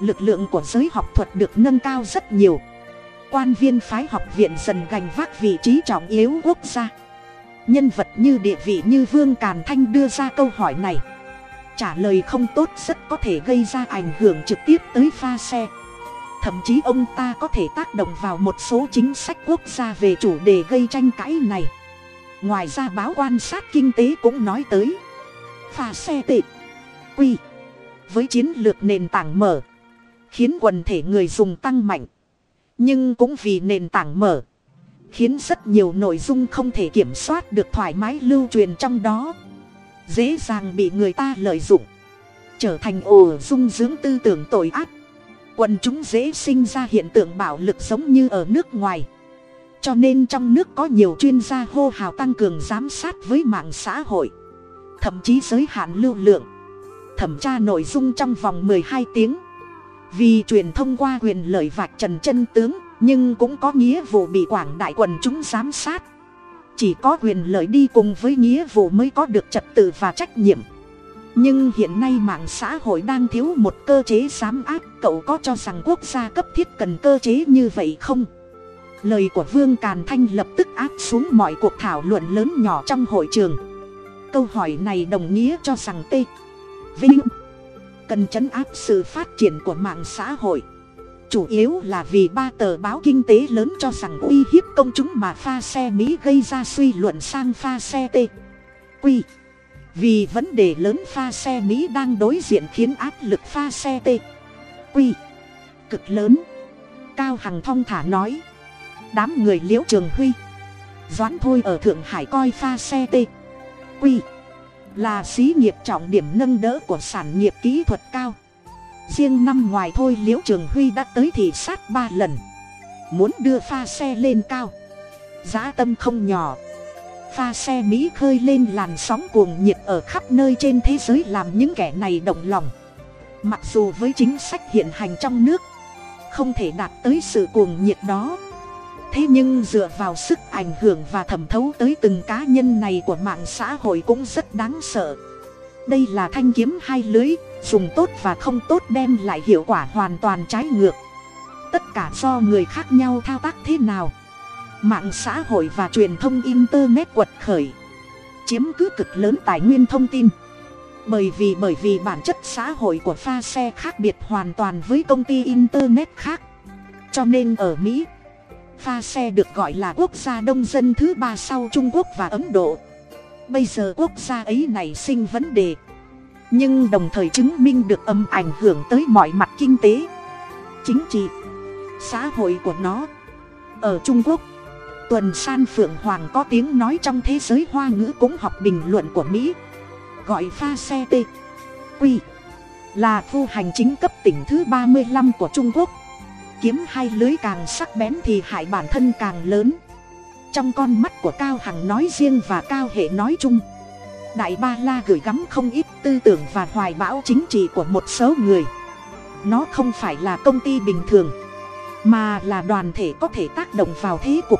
Lực lượng của giới học thuật được nâng cao rất nhiều quan viên phái học viện dần gành vác vị trí trọng yếu quốc gia. Nhân vật như địa vị như vương càn thanh đưa ra câu hỏi này. Trả lời không tốt rất có thể gây ra ảnh hưởng trực tiếp tới pha xe. Thậm chí ông ta có thể tác động vào một số chính sách quốc gia về chủ đề gây tranh cãi này. Ngoài ra báo quan sát kinh tế cũng nói tới. Pha xe tệ. Quy. Với chiến lược nền tảng mở, khiến quần thể người dùng tăng mạnh nhưng cũng vì nền tảng mở, khiến rất nhiều nội dung không thể kiểm soát được thoải mái lưu truyền trong đó. Dễ dàng bị người ta lợi dụng, trở thành ổ dung dưỡng tư tưởng tội ác. Quần chúng dễ sinh ra hiện tượng bạo lực giống như ở nước ngoài. Cho nên trong nước có nhiều chuyên gia hô hào tăng cường giám sát với mạng xã hội, thậm chí giới hạn lưu lượng. Thẩm tra nội dung trong vòng hai tiếng vì truyền thông qua quyền lợi vạch trần chân tướng, nhưng cũng có nghĩa vụ bị quảng đại quần chúng giám sát. Chỉ có quyền lợi đi cùng với nghĩa vụ mới có được trật tự và trách nhiệm. Nhưng hiện nay mạng xã hội đang thiếu một cơ chế giám áp. Cậu có cho rằng quốc gia cấp thiết cần cơ chế như vậy không? Lời của vương càn thanh lập tức áp xuống mọi cuộc thảo luận lớn nhỏ trong hội trường. Câu hỏi này đồng nghĩa cho rằng t. Vinh cần chấn áp sự phát triển của mạng xã hội. Chủ yếu là vì ba tờ báo kinh tế lớn cho rằng uy hiếp công chúng mà pha xe mỹ gây ra suy luận sang pha xe t. Quy vì vấn đề lớn pha xe mỹ đang đối diện khiến áp lực pha xe t. Quy cực lớn. Cao hằng thong thả nói. Đám người liễu trường huy. Doãn thôi ở thượng hải coi pha xe t. Quy là xí nghiệp trọng điểm nâng đỡ của sản nghiệp kỹ thuật cao. Riêng năm ngoài thôi liễu trường huy đã tới thị sát ba lần. Muốn đưa pha xe lên cao. Giá tâm không nhỏ. Pha xe mỹ khơi lên làn sóng cuồng nhiệt ở khắp nơi trên thế giới làm những kẻ này động lòng. Mặc dù với chính sách hiện hành trong nước, không thể đạt tới sự cuồng nhiệt đó thế nhưng dựa vào sức ảnh hưởng và thẩm thấu tới từng cá nhân này của mạng xã hội cũng rất đáng sợ. Đây là thanh kiếm hai lưới, dùng tốt và không tốt đem lại hiệu quả hoàn toàn trái ngược. Tất cả do người khác nhau thao tác thế nào? Mạng xã hội và truyền thông internet quật khởi. Chiếm cứ cực lớn tài nguyên thông tin. Bởi vì bởi vì bản chất xã hội của pha xe khác biệt hoàn toàn với công ty internet khác. Cho nên ở mỹ pha xe được gọi là quốc gia đông dân thứ ba sau trung quốc và ấn độ. Bây giờ quốc gia ấy nảy sinh vấn đề. Nhưng đồng thời chứng minh được âm ảnh hưởng tới mọi mặt kinh tế, chính trị, xã hội của nó. Ở trung quốc, tuần san phượng hoàng có tiếng nói trong thế giới hoa ngữ cũng học bình luận của mỹ, gọi pha xe t, q, là khu hành chính cấp tỉnh thứ ba mươi năm của trung quốc kiếm hai lưới càng sắc bén thì hại bản thân càng lớn. Trong con mắt của cao hằng nói riêng và cao hệ nói chung, đại ba la gửi gắm không ít tư tưởng và hoài bão chính trị của một số người. Nó không phải là công ty bình thường, mà là đoàn thể có thể tác động vào thế cục.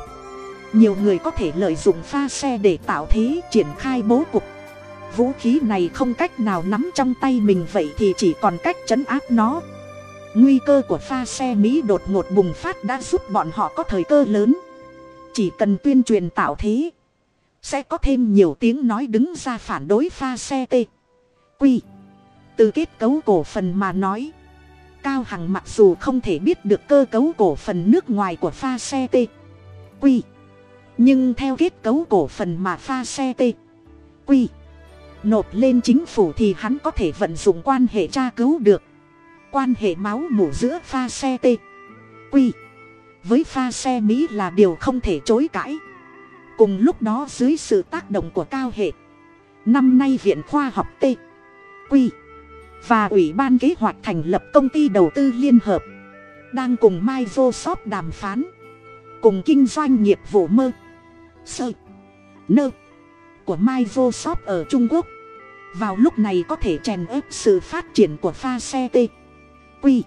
Nhiều người có thể lợi dụng pha xe để tạo thế triển khai bố cục. Vũ khí này không cách nào nắm trong tay mình, vậy thì chỉ còn cách chấn áp nó nguy cơ của pha xe mỹ đột ngột bùng phát đã giúp bọn họ có thời cơ lớn. Chỉ cần tuyên truyền tạo thế, sẽ có thêm nhiều tiếng nói đứng ra phản đối pha xe t. Quy. Từ kết cấu cổ phần mà nói, cao hằng mặc dù không thể biết được cơ cấu cổ phần nước ngoài của pha xe t. Quy. Nhưng theo kết cấu cổ phần mà pha xe t. Quy. Nộp lên chính phủ thì hắn có thể vận dụng quan hệ tra cứu được quan hệ máu mủ giữa pha xe t. Quy với pha xe mỹ là điều không thể chối cãi. Cùng lúc đó dưới sự tác động của cao hệ. Năm nay viện khoa học t. Quy và ủy ban kế hoạch thành lập công ty đầu tư liên hợp. Đang cùng microsoft đàm phán. Cùng kinh doanh nghiệp vụ mơ. Sơ. Nơ. Của microsoft ở trung quốc. Vào lúc này có thể chèn ép sự phát triển của pha xe t quy.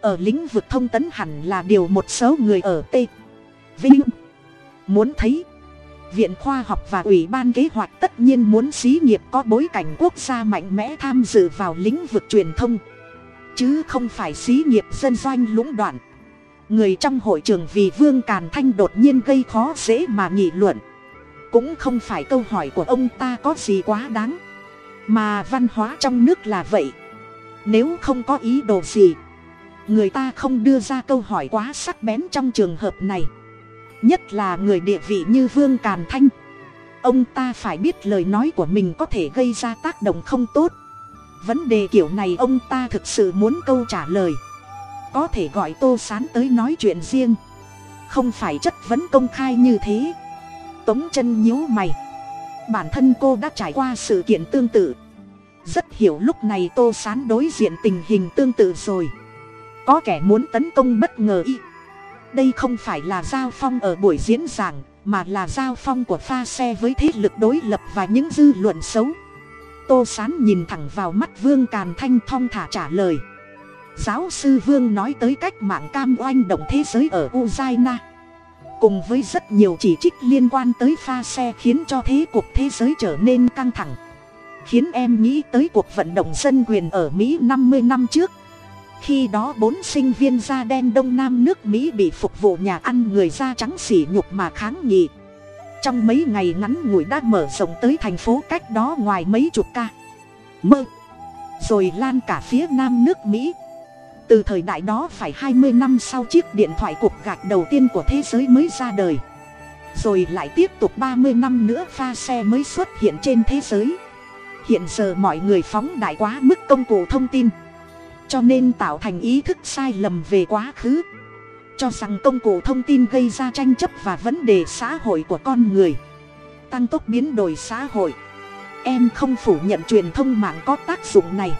Ở lĩnh vực thông tấn hẳn là điều một số người ở t vinh muốn thấy. Viện khoa học và ủy ban kế hoạch tất nhiên muốn xí nghiệp có bối cảnh quốc gia mạnh mẽ tham dự vào lĩnh vực truyền thông. Chứ không phải xí nghiệp dân doanh lũng đoạn. Người trong hội trường vì vương càn thanh đột nhiên gây khó dễ mà nghị luận. Cũng không phải câu hỏi của ông ta có gì quá đáng. Mà văn hóa trong nước là vậy nếu không có ý đồ gì, người ta không đưa ra câu hỏi quá sắc bén trong trường hợp này. Nhất là người địa vị như vương càn thanh. Ông ta phải biết lời nói của mình có thể gây ra tác động không tốt. Vấn đề kiểu này ông ta thực sự muốn câu trả lời. Có thể gọi tô sán tới nói chuyện riêng. Không phải chất vấn công khai như thế. Tống chân nhíu mày. Bản thân cô đã trải qua sự kiện tương tự rất hiểu lúc này tô sán đối diện tình hình tương tự rồi. Có kẻ muốn tấn công bất ngờ y. Đây không phải là giao phong ở buổi diễn giảng, mà là giao phong của pha xe với thế lực đối lập và những dư luận xấu. Tô sán nhìn thẳng vào mắt vương càn thanh thong thả trả lời. Giáo sư vương nói tới cách mạng cam oanh động thế giới ở ukraine. Cùng với rất nhiều chỉ trích liên quan tới pha xe khiến cho thế cuộc thế giới trở nên căng thẳng khiến em nghĩ tới cuộc vận động dân quyền ở mỹ năm mươi năm trước. Khi đó bốn sinh viên da đen đông nam nước mỹ bị phục vụ nhà ăn người da trắng xỉ nhục mà kháng nghị. Trong mấy ngày ngắn ngủi đã mở rộng tới thành phố cách đó ngoài mấy chục ca. Mơ. Rồi lan cả phía nam nước mỹ. Từ thời đại đó phải hai mươi năm sau chiếc điện thoại cuộc gạch đầu tiên của thế giới mới ra đời. Rồi lại tiếp tục ba mươi năm nữa pha xe mới xuất hiện trên thế giới hiện giờ mọi người phóng đại quá mức công cụ thông tin. Cho nên tạo thành ý thức sai lầm về quá khứ. Cho rằng công cụ thông tin gây ra tranh chấp và vấn đề xã hội của con người. Tăng tốc biến đổi xã hội. Em không phủ nhận truyền thông mạng có tác dụng này.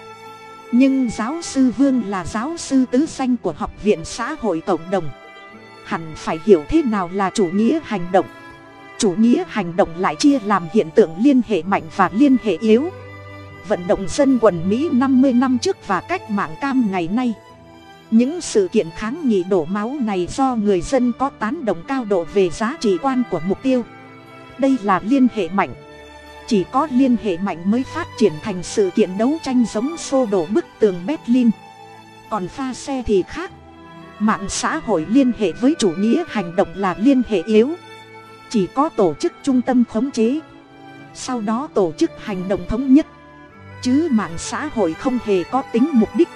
Nhưng giáo sư vương là giáo sư tứ danh của học viện xã hội cộng đồng. Hẳn phải hiểu thế nào là chủ nghĩa hành động chủ nghĩa hành động lại chia làm hiện tượng liên hệ mạnh và liên hệ yếu. Vận động dân quần mỹ năm mươi năm trước và cách mạng cam ngày nay. Những sự kiện kháng nghị đổ máu này do người dân có tán đồng cao độ về giá trị quan của mục tiêu. Đây là liên hệ mạnh. Chỉ có liên hệ mạnh mới phát triển thành sự kiện đấu tranh giống xô đổ bức tường berlin. Còn pha xe thì khác. Mạng xã hội liên hệ với chủ nghĩa hành động là liên hệ yếu chỉ có tổ chức trung tâm khống chế. Sau đó tổ chức hành động thống nhất. Chứ mạng xã hội không hề có tính mục đích.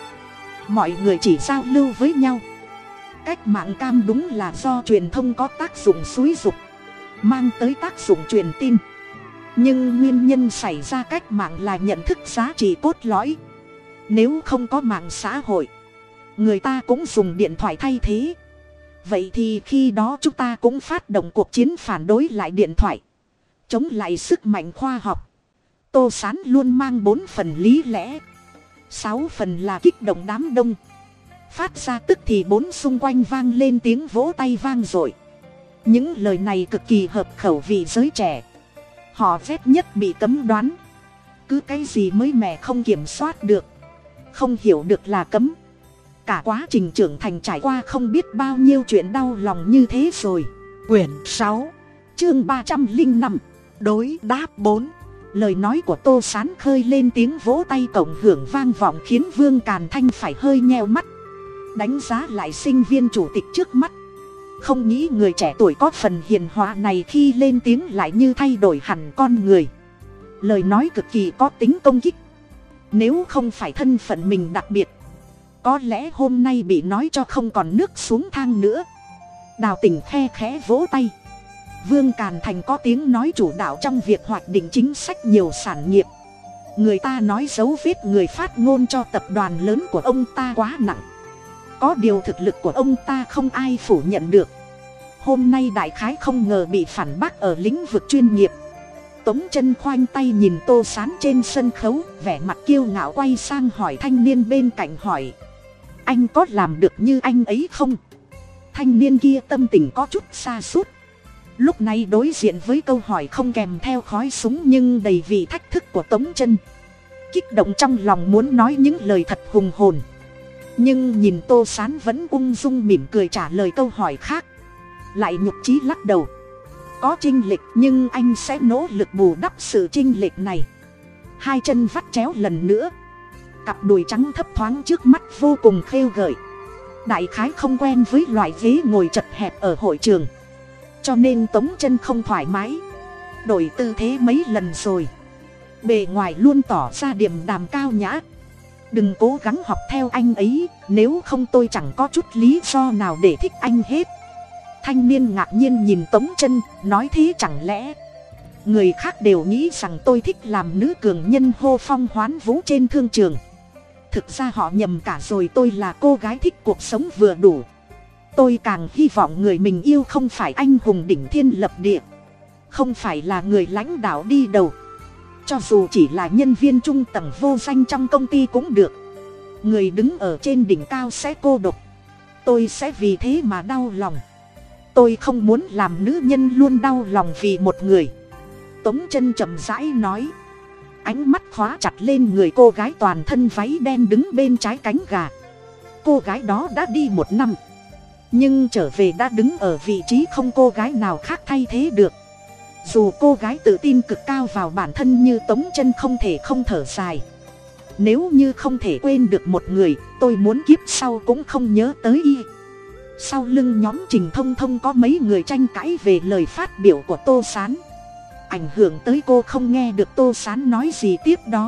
Mọi người chỉ giao lưu với nhau. Cách mạng cam đúng là do truyền thông có tác dụng xúi dục, mang tới tác dụng truyền tin. Nhưng nguyên nhân xảy ra cách mạng là nhận thức giá trị cốt lõi. Nếu không có mạng xã hội, người ta cũng dùng điện thoại thay thế vậy thì khi đó chúng ta cũng phát động cuộc chiến phản đối lại điện thoại. Chống lại sức mạnh khoa học. Tô sán luôn mang bốn phần lý lẽ. Sáu phần là kích động đám đông. Phát ra tức thì bốn xung quanh vang lên tiếng vỗ tay vang rồi. những lời này cực kỳ hợp khẩu vị giới trẻ. Họ ghét nhất bị cấm đoán. Cứ cái gì mới mẻ không kiểm soát được. Không hiểu được là cấm cả quá trình trưởng thành trải qua không biết bao nhiêu chuyện đau lòng như thế rồi. Quyển sáu, chương ba trăm linh năm, đối đáp bốn. Lời nói của tô sán khơi lên tiếng vỗ tay cộng hưởng vang vọng khiến vương càn thanh phải hơi nheo mắt. Đánh giá lại sinh viên chủ tịch trước mắt. Không nghĩ người trẻ tuổi có phần hiền hòa này khi lên tiếng lại như thay đổi hẳn con người. Lời nói cực kỳ có tính công kích. Nếu không phải thân phận mình đặc biệt có lẽ hôm nay bị nói cho không còn nước xuống thang nữa. Đào tỉnh khe khẽ vỗ tay. Vương càn thành có tiếng nói chủ đạo trong việc hoạch định chính sách nhiều sản nghiệp. Người ta nói dấu vết người phát ngôn cho tập đoàn lớn của ông ta quá nặng. Có điều thực lực của ông ta không ai phủ nhận được. Hôm nay đại khái không ngờ bị phản bác ở lĩnh vực chuyên nghiệp. Tống chân khoanh tay nhìn tô sán trên sân khấu, vẻ mặt kiêu ngạo quay sang hỏi thanh niên bên cạnh hỏi anh có làm được như anh ấy không? Thanh niên kia tâm tình có chút xa suốt. Lúc này đối diện với câu hỏi không kèm theo khói súng nhưng đầy vị thách thức của tống chân. Kích động trong lòng muốn nói những lời thật hùng hồn. Nhưng nhìn tô sán vẫn ung dung mỉm cười trả lời câu hỏi khác. Lại nhục trí lắc đầu. Có trinh lịch nhưng anh sẽ nỗ lực bù đắp sự trinh lịch này. Hai chân vắt chéo lần nữa cặp đùi trắng thấp thoáng trước mắt vô cùng khêu gợi. Đại khái không quen với loại ghế ngồi chật hẹp ở hội trường. Cho nên tống chân không thoải mái. Đổi tư thế mấy lần rồi. Bề ngoài luôn tỏ ra điềm đàm cao nhã. Đừng cố gắng học theo anh ấy, nếu không tôi chẳng có chút lý do nào để thích anh hết. Thanh niên ngạc nhiên nhìn tống chân, nói thế chẳng lẽ? Người khác đều nghĩ rằng tôi thích làm nữ cường nhân hô phong hoán vũ trên thương trường thực ra họ nhầm cả rồi tôi là cô gái thích cuộc sống vừa đủ. Tôi càng hy vọng người mình yêu không phải anh hùng đỉnh thiên lập địa. Không phải là người lãnh đạo đi đầu. Cho dù chỉ là nhân viên trung tầng vô danh trong công ty cũng được. Người đứng ở trên đỉnh cao sẽ cô độc. Tôi sẽ vì thế mà đau lòng. Tôi không muốn làm nữ nhân luôn đau lòng vì một người. Tống chân chậm rãi nói ánh mắt khóa chặt lên người cô gái toàn thân váy đen đứng bên trái cánh gà. Cô gái đó đã đi một năm, nhưng trở về đã đứng ở vị trí không cô gái nào khác thay thế được. Dù cô gái tự tin cực cao vào bản thân như tống chân không thể không thở dài. Nếu như không thể quên được một người, tôi muốn kiếp sau cũng không nhớ tới y. Sau lưng nhóm trình thông thông có mấy người tranh cãi về lời phát biểu của tô s á n ảnh hưởng tới cô không nghe được tô s á n nói gì tiếp đó.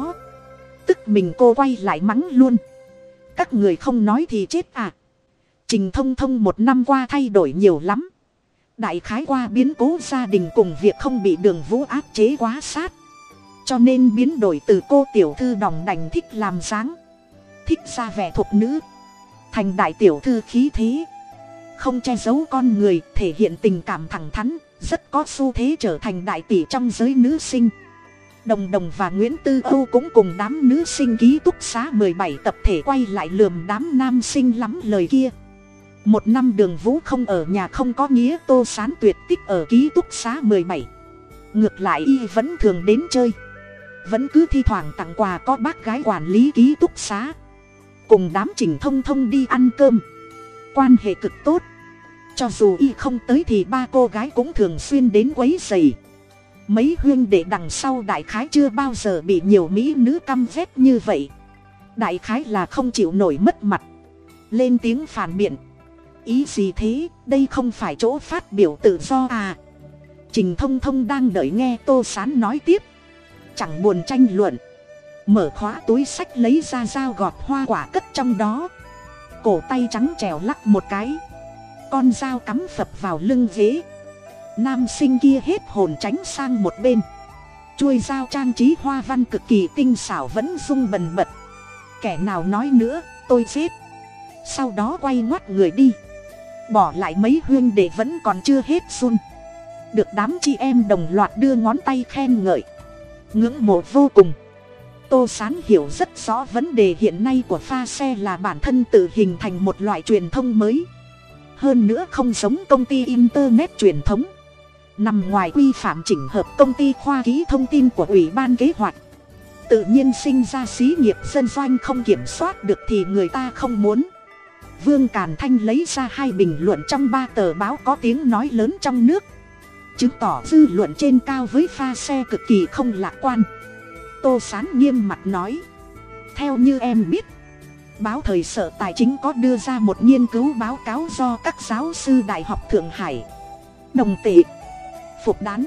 Tức mình cô quay lại mắng luôn. Các người không nói thì chết à. Trình thông thông một năm qua thay đổi nhiều lắm. Đại khái qua biến cố gia đình cùng việc không bị đường vũ áp chế quá sát. Cho nên biến đổi từ cô tiểu thư đòng đành thích làm dáng, thích ra vẻ thục nữ, thành đại tiểu thư khí thế. Không che giấu con người, thể hiện tình cảm thẳng thắn rất có xu thế trở thành đại tỷ trong giới nữ sinh. Đồng đồng và nguyễn tư âu cũng cùng đám nữ sinh ký túc xá mười bảy tập thể quay lại lườm đám nam sinh lắm lời kia. Một năm đường vũ không ở nhà không có nghĩa tô sán tuyệt tích ở ký túc xá mười bảy. Ngược lại y vẫn thường đến chơi. Vẫn cứ thi thoảng tặng quà có bác gái quản lý ký túc xá. Cùng đám trình thông thông đi ăn cơm. Quan hệ cực tốt cho dù y không tới thì ba cô gái cũng thường xuyên đến quấy dày mấy huyên đệ đằng sau đại khái chưa bao giờ bị nhiều mỹ nữ căm ghét như vậy. Đại khái là không chịu nổi mất mặt. Lên tiếng phản biện. Ý gì thế? Đây không phải chỗ phát biểu tự do à? Trình thông thông đang đợi nghe tô sán nói tiếp. Chẳng buồn tranh luận. Mở khóa túi sách lấy ra dao gọt hoa quả cất trong đó. Cổ tay trắng trèo lắc một cái con dao cắm phập vào lưng ghế. Nam sinh kia hết hồn tránh sang một bên. Chuôi dao trang trí hoa văn cực kỳ tinh xảo vẫn rung bần bật. Kẻ nào nói nữa, tôi giết sau đó quay ngoắt người đi. Bỏ lại mấy huyên để vẫn còn chưa hết run. Được đám chị em đồng loạt đưa ngón tay khen ngợi. Ngưỡng mộ vô cùng. Tô sán hiểu rất rõ vấn đề hiện nay của pha xe là bản thân tự hình thành một loại truyền thông mới hơn nữa không giống công ty internet truyền thống. Nằm ngoài quy phạm chỉnh hợp công ty khoa ký thông tin của ủy ban kế hoạch. Tự nhiên sinh ra xí nghiệp dân doanh không kiểm soát được thì người ta không muốn. Vương càn thanh lấy ra hai bình luận trong ba tờ báo có tiếng nói lớn trong nước. Chứng tỏ dư luận trên cao với pha xe cực kỳ không lạc quan. Tô sán nghiêm mặt nói, theo như em biết báo thời sở tài chính có đưa ra một nghiên cứu báo cáo do các giáo sư đại học thượng hải, đồng tệ phục đán.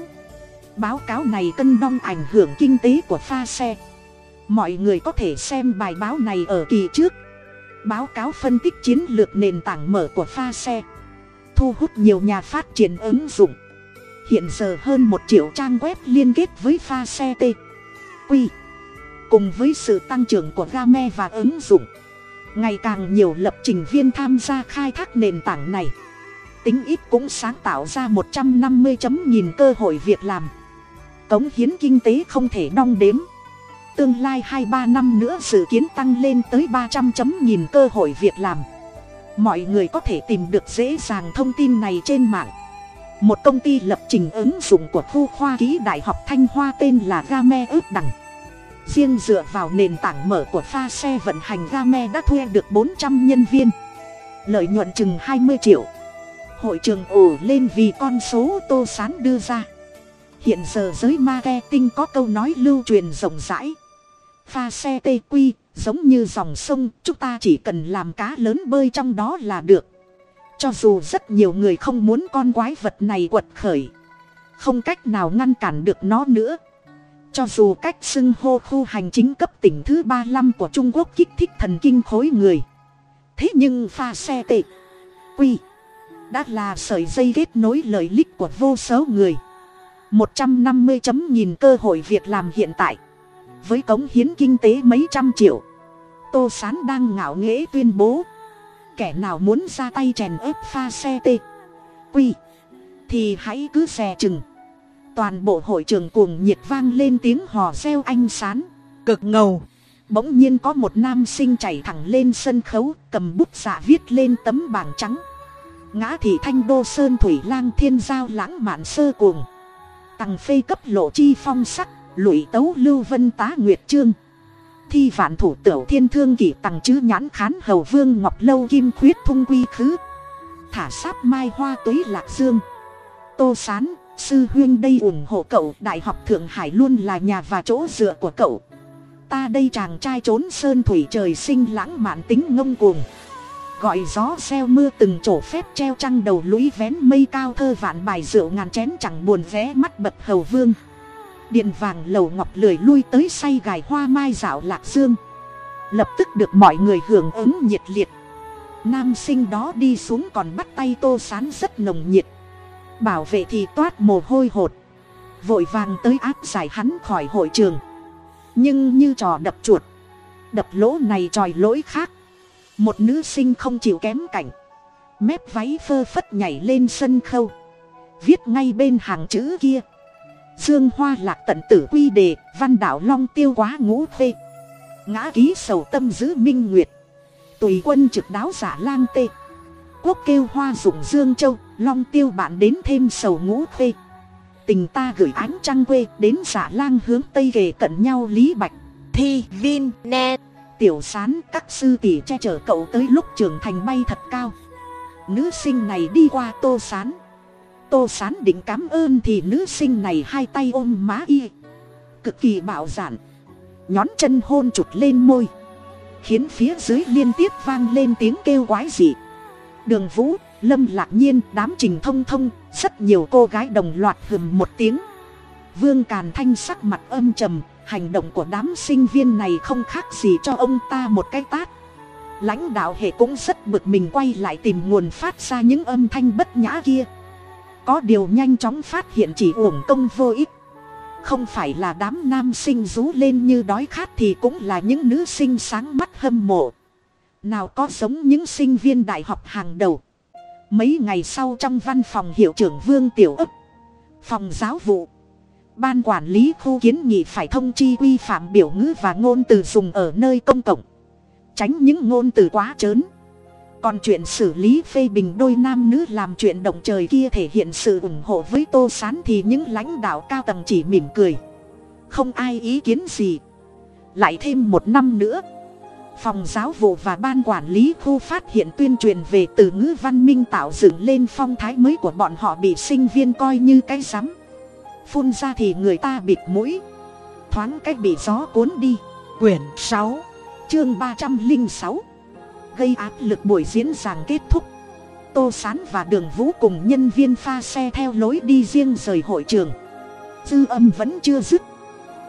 Báo cáo này cân đong ảnh hưởng kinh tế của pha xe. Mọi người có thể xem bài báo này ở kỳ trước. Báo cáo phân tích chiến lược nền tảng mở của pha xe, thu hút nhiều nhà phát triển ứng dụng. Hiện giờ hơn một triệu trang web liên kết với pha xe t, q, cùng với sự tăng trưởng của game và ứng dụng ngày càng nhiều lập trình viên tham gia khai thác nền tảng này. Tính ít cũng sáng tạo ra một trăm năm mươi chấm nhìn cơ hội việc làm. Cống hiến kinh tế không thể đong đếm. Tương lai hai ba năm nữa dự kiến tăng lên tới ba trăm chấm nhìn cơ hội việc làm. Mọi người có thể tìm được dễ dàng thông tin này trên mạng. Một công ty lập trình ứng dụng của khu khoa ký đại học thanh hoa tên là game ước đằng riêng dựa vào nền tảng mở của pha xe vận hành game đã thuê được bốn trăm nhân viên. Lợi nhuận chừng hai mươi triệu. Hội trường ổ lên vì con số tô sán đưa ra. Hiện giờ giới marketing có câu nói lưu truyền rộng rãi. Pha xe tê quy giống như dòng sông, chúng ta chỉ cần làm cá lớn bơi trong đó là được. Cho dù rất nhiều người không muốn con quái vật này quật khởi, không cách nào ngăn cản được nó nữa cho dù cách xưng hô khu hành chính cấp tỉnh thứ ba mươi năm của Trung Quốc kích thích thần kinh khối người. Thế nhưng pha xe tệ, quy, đã là sợi dây kết nối lợi lích của vô số người. một trăm năm mươi chấm nghìn cơ hội việc làm hiện tại. Với cống hiến kinh tế mấy trăm triệu, Tô Sán đang ngạo nghễ tuyên bố. Kẻ nào muốn ra tay chèn ép pha xe tê, quy, thì hãy cứ xè chừng toàn bộ hội trường cuồng nhiệt vang lên tiếng hò reo anh sán, cực ngầu. Bỗng nhiên có một nam sinh chảy thẳng lên sân khấu, cầm bút dạ viết lên tấm bảng trắng. Ngã thị thanh đô sơn thủy lang thiên giao lãng mạn sơ cuồng. Tằng phê cấp lộ chi phong sắc, lụy tấu lưu vân tá nguyệt trương. Thi vạn thủ tửu thiên thương kỷ tằng chữ nhãn khán hầu vương ngọc lâu kim khuyết thung quy khứ. Thả sáp mai hoa túy lạc dương. Tô sán sư huyên đây ủng hộ cậu, đại học thượng hải luôn là nhà và chỗ dựa của cậu. Ta đây chàng trai trốn sơn thủy trời sinh lãng mạn tính ngông cuồng. Gọi gió xeo mưa từng chỗ phép treo trăng đầu lũy vén mây cao thơ vạn bài rượu ngàn chén chẳng buồn vé mắt bậc hầu vương. Điện vàng lầu ngọc lười lui tới say gài hoa mai dạo lạc dương. Lập tức được mọi người hưởng ứng nhiệt liệt. Nam sinh đó đi xuống còn bắt tay tô sán rất nồng nhiệt bảo vệ thì toát mồ hôi hột. Vội vàng tới áp giải hắn khỏi hội trường. Nhưng như trò đập chuột. Đập lỗ này tròi lỗi khác. Một nữ sinh không chịu kém cảnh. Mép váy phơ phất nhảy lên sân khâu. Viết ngay bên hàng chữ kia. Dương hoa lạc tận tử quy đề, văn đạo long tiêu quá ngũ phê ngã ký sầu tâm giữ minh nguyệt. Tùy quân trực đáo giả lang tê. Quốc kêu hoa dụng dương châu long tiêu bạn đến thêm sầu ngũ phê tình ta gửi ánh trăng quê đến giả lang hướng tây kề cận nhau lý bạch, Thi, Vin, ne. Tiểu sán, các sư tỷ che chở cậu tới lúc trưởng thành bay thật cao. Nữ sinh này đi qua tô sán. Tô sán định cảm ơn thì nữ sinh này hai tay ôm má y. Cực kỳ bạo dạn. Nhón chân hôn chụt lên môi. Khiến phía dưới liên tiếp vang lên tiếng kêu quái dị. Đường vũ lâm lạc nhiên, đám trình thông thông, rất nhiều cô gái đồng loạt hừm một tiếng. Vương càn thanh sắc mặt âm trầm, hành động của đám sinh viên này không khác gì cho ông ta một cái tát. Lãnh đạo hệ cũng rất bực mình quay lại tìm nguồn phát ra những âm thanh bất nhã kia. Có điều nhanh chóng phát hiện chỉ uổng công vô ích. Không phải là đám nam sinh rú lên như đói khát thì cũng là những nữ sinh sáng mắt hâm mộ. Nào có giống những sinh viên đại học hàng đầu mấy ngày sau trong văn phòng hiệu trưởng vương tiểu ấp phòng giáo vụ, ban quản lý khu kiến nghị phải thông chi quy phạm biểu ngữ và ngôn từ dùng ở nơi công cộng, tránh những ngôn từ quá trớn. Còn chuyện xử lý phê bình đôi nam nữ làm chuyện động trời kia thể hiện sự ủng hộ với tô s á n thì những lãnh đạo cao tầng chỉ mỉm cười. Không ai ý kiến gì. Lại thêm một năm nữa phòng giáo vụ và ban quản lý khu phát hiện tuyên truyền về từ ngữ văn minh tạo dựng lên phong thái mới của bọn họ bị sinh viên coi như cái rắm. Phun ra thì người ta bịt mũi. Thoáng cách bị gió cuốn đi. Quyển sáu, chương ba trăm linh sáu. Gây áp lực buổi diễn giảng kết thúc. Tô sán và đường vũ cùng nhân viên pha xe theo lối đi riêng rời hội trường. Dư âm vẫn chưa dứt.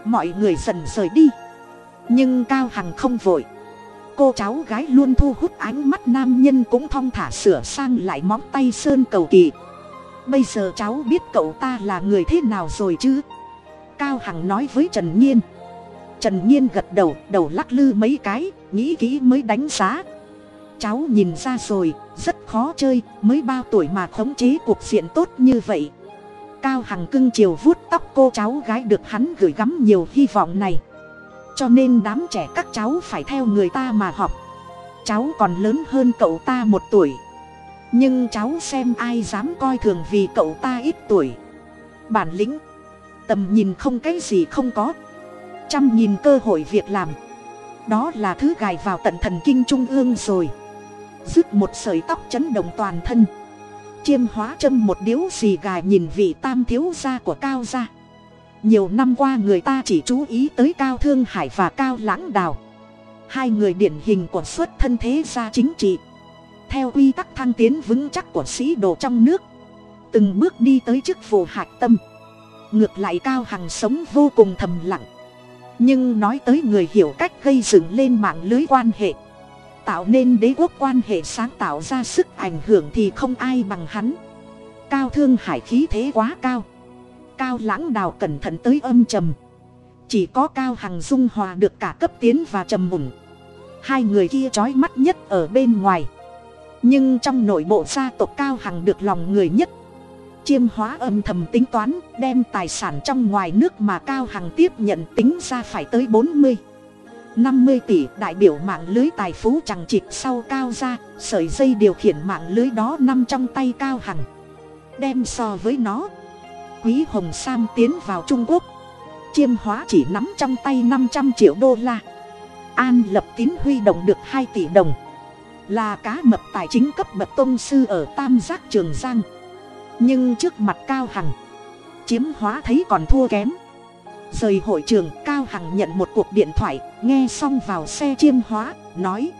Mọi người dần rời đi. Nhưng cao hằng không vội cô cháu gái luôn thu hút ánh mắt nam nhân cũng thong thả sửa sang lại móng tay sơn cầu kỳ. Bây giờ cháu biết cậu ta là người thế nào rồi chứ? Cao hằng nói với trần nhiên. Trần nhiên gật đầu đầu lắc lư mấy cái, nghĩ kỹ mới đánh giá. Cháu nhìn ra rồi, rất khó chơi, mới bao tuổi mà khống chế cuộc diện tốt như vậy. Cao hằng cưng chiều vuốt tóc cô cháu gái được hắn gửi gắm nhiều hy vọng này cho nên đám trẻ các cháu phải theo người ta mà học. Cháu còn lớn hơn cậu ta một tuổi. Nhưng cháu xem ai dám coi thường vì cậu ta ít tuổi. Bản lĩnh, tầm nhìn không cái gì không có. Trăm nghìn cơ hội việc làm. Đó là thứ gài vào tận thần kinh trung ương rồi. Dứt một sợi tóc chấn động toàn thân. Chiêm hóa châm một điếu xì gà nhìn vị tam thiếu gia của cao gia nhiều năm qua người ta chỉ chú ý tới cao thương hải và cao lãng đào. Hai người điển hình của xuất thân thế gia chính trị. Theo quy tắc thăng tiến vững chắc của sĩ đồ trong nước. Từng bước đi tới chức vụ hạc tâm. Ngược lại cao hằng sống vô cùng thầm lặng. Nhưng nói tới người hiểu cách gây dựng lên mạng lưới quan hệ. Tạo nên đế quốc quan hệ sáng tạo ra sức ảnh hưởng thì không ai bằng hắn. Cao thương hải khí thế quá cao cao lãng đào cẩn thận tới âm trầm. Chỉ có cao hằng dung hòa được cả cấp tiến và trầm mùn hai người kia trói mắt nhất ở bên ngoài. Nhưng trong nội bộ gia tộc cao hằng được lòng người nhất. Chiêm hóa âm thầm tính toán, đem tài sản trong ngoài nước mà cao hằng tiếp nhận tính ra phải tới bốn mươi, năm mươi tỷ đại biểu mạng lưới tài phú chẳng chịt sau cao ra sợi dây điều khiển mạng lưới đó nằm trong tay cao hằng. Đem so với nó quý hồng sam tiến vào trung quốc. Chiêm hóa chỉ nắm trong tay năm trăm triệu đô la. An lập tín huy động được hai tỷ đồng. Là cá mập tài chính cấp bậc tôn sư ở tam giác trường giang. Nhưng trước mặt cao hằng, chiếm hóa thấy còn thua kém. Rời hội trường, cao hằng nhận một cuộc điện thoại, nghe xong vào xe chiêm hóa, nói,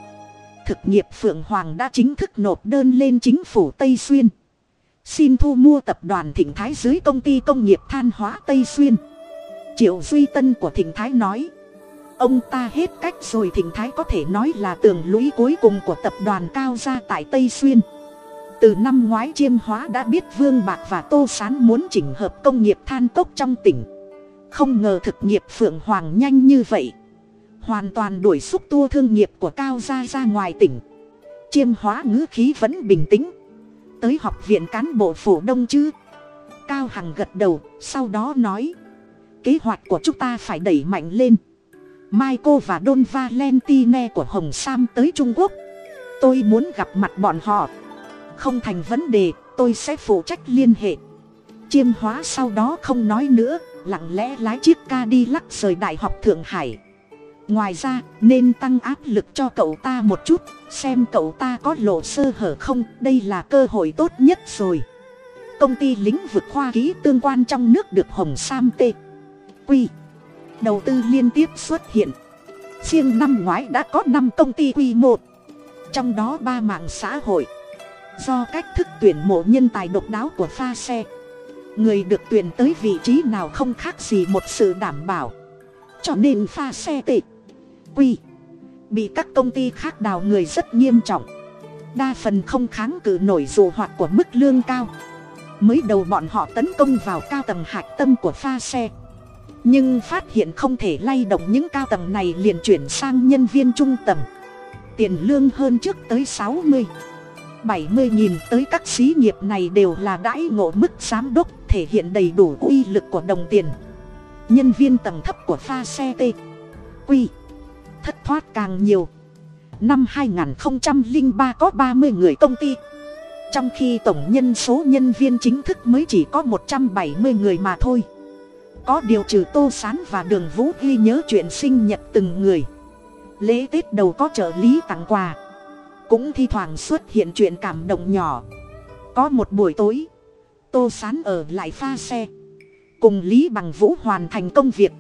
thực nghiệp phượng hoàng đã chính thức nộp đơn lên chính phủ tây xuyên xin thu mua tập đoàn thịnh thái dưới công ty công nghiệp than hóa tây xuyên. Triệu duy tân của thịnh thái nói, ông ta hết cách rồi, thịnh thái có thể nói là tường lũy cuối cùng của tập đoàn cao gia tại tây xuyên. Từ năm ngoái chiêm hóa đã biết vương bạc và tô Sán muốn chỉnh hợp công nghiệp than cốc trong tỉnh. Không ngờ thực nghiệp phượng hoàng nhanh như vậy, hoàn toàn đuổi xúc tua thương nghiệp của cao gia ra ngoài tỉnh. Chiêm hóa ngữ khí vẫn bình tĩnh tới học viện cán bộ phổ đông chứ? Cao hằng gật đầu, sau đó nói, kế hoạch của chúng ta phải đẩy mạnh lên. Mai cô và don valentine của hồng sam tới trung quốc. Tôi muốn gặp mặt bọn họ. Không thành vấn đề, tôi sẽ phụ trách liên hệ. Chiêm hóa sau đó không nói nữa, lặng lẽ lái chiếc ca đi lắc rời đại học thượng hải ngoài ra, nên tăng áp lực cho cậu ta một chút, xem cậu ta có lộ sơ hở không, đây là cơ hội tốt nhất rồi. Công ty lĩnh vực khoa ký tương quan trong nước được hồng sam t. Quy. Đầu tư liên tiếp xuất hiện. Riêng năm ngoái đã có năm công ty quy một trong đó ba mạng xã hội. Do cách thức tuyển mộ nhân tài độc đáo của pha xe. Người được tuyển tới vị trí nào không khác gì một sự đảm bảo. Cho nên pha xe tệ quy. Bị các công ty khác đào người rất nghiêm trọng. Đa phần không kháng cự nổi dù hoạt của mức lương cao. Mới đầu bọn họ tấn công vào cao tầng hạch tâm của pha xe. Nhưng phát hiện không thể lay động những cao tầng này liền chuyển sang nhân viên trung tầng. Tiền lương hơn trước tới sáu mươi, bảy mươi nghìn tới các xí nghiệp này đều là đãi ngộ mức giám đốc thể hiện đầy đủ uy lực của đồng tiền. Nhân viên tầng thấp của pha xe t quy thất thoát càng nhiều. Năm 2003 có 30 người công ty. Trong khi tổng nhân số nhân viên chính thức mới chỉ có 170 người mà thôi. Có điều trừ tô sán và đường vũ ghi nhớ chuyện sinh nhật từng người. Lễ tết đầu có trợ lý tặng quà. Cũng thi thoảng xuất hiện chuyện cảm động nhỏ. Có một buổi tối, tô sán ở lại pha xe. Cùng lý bằng vũ hoàn thành công việc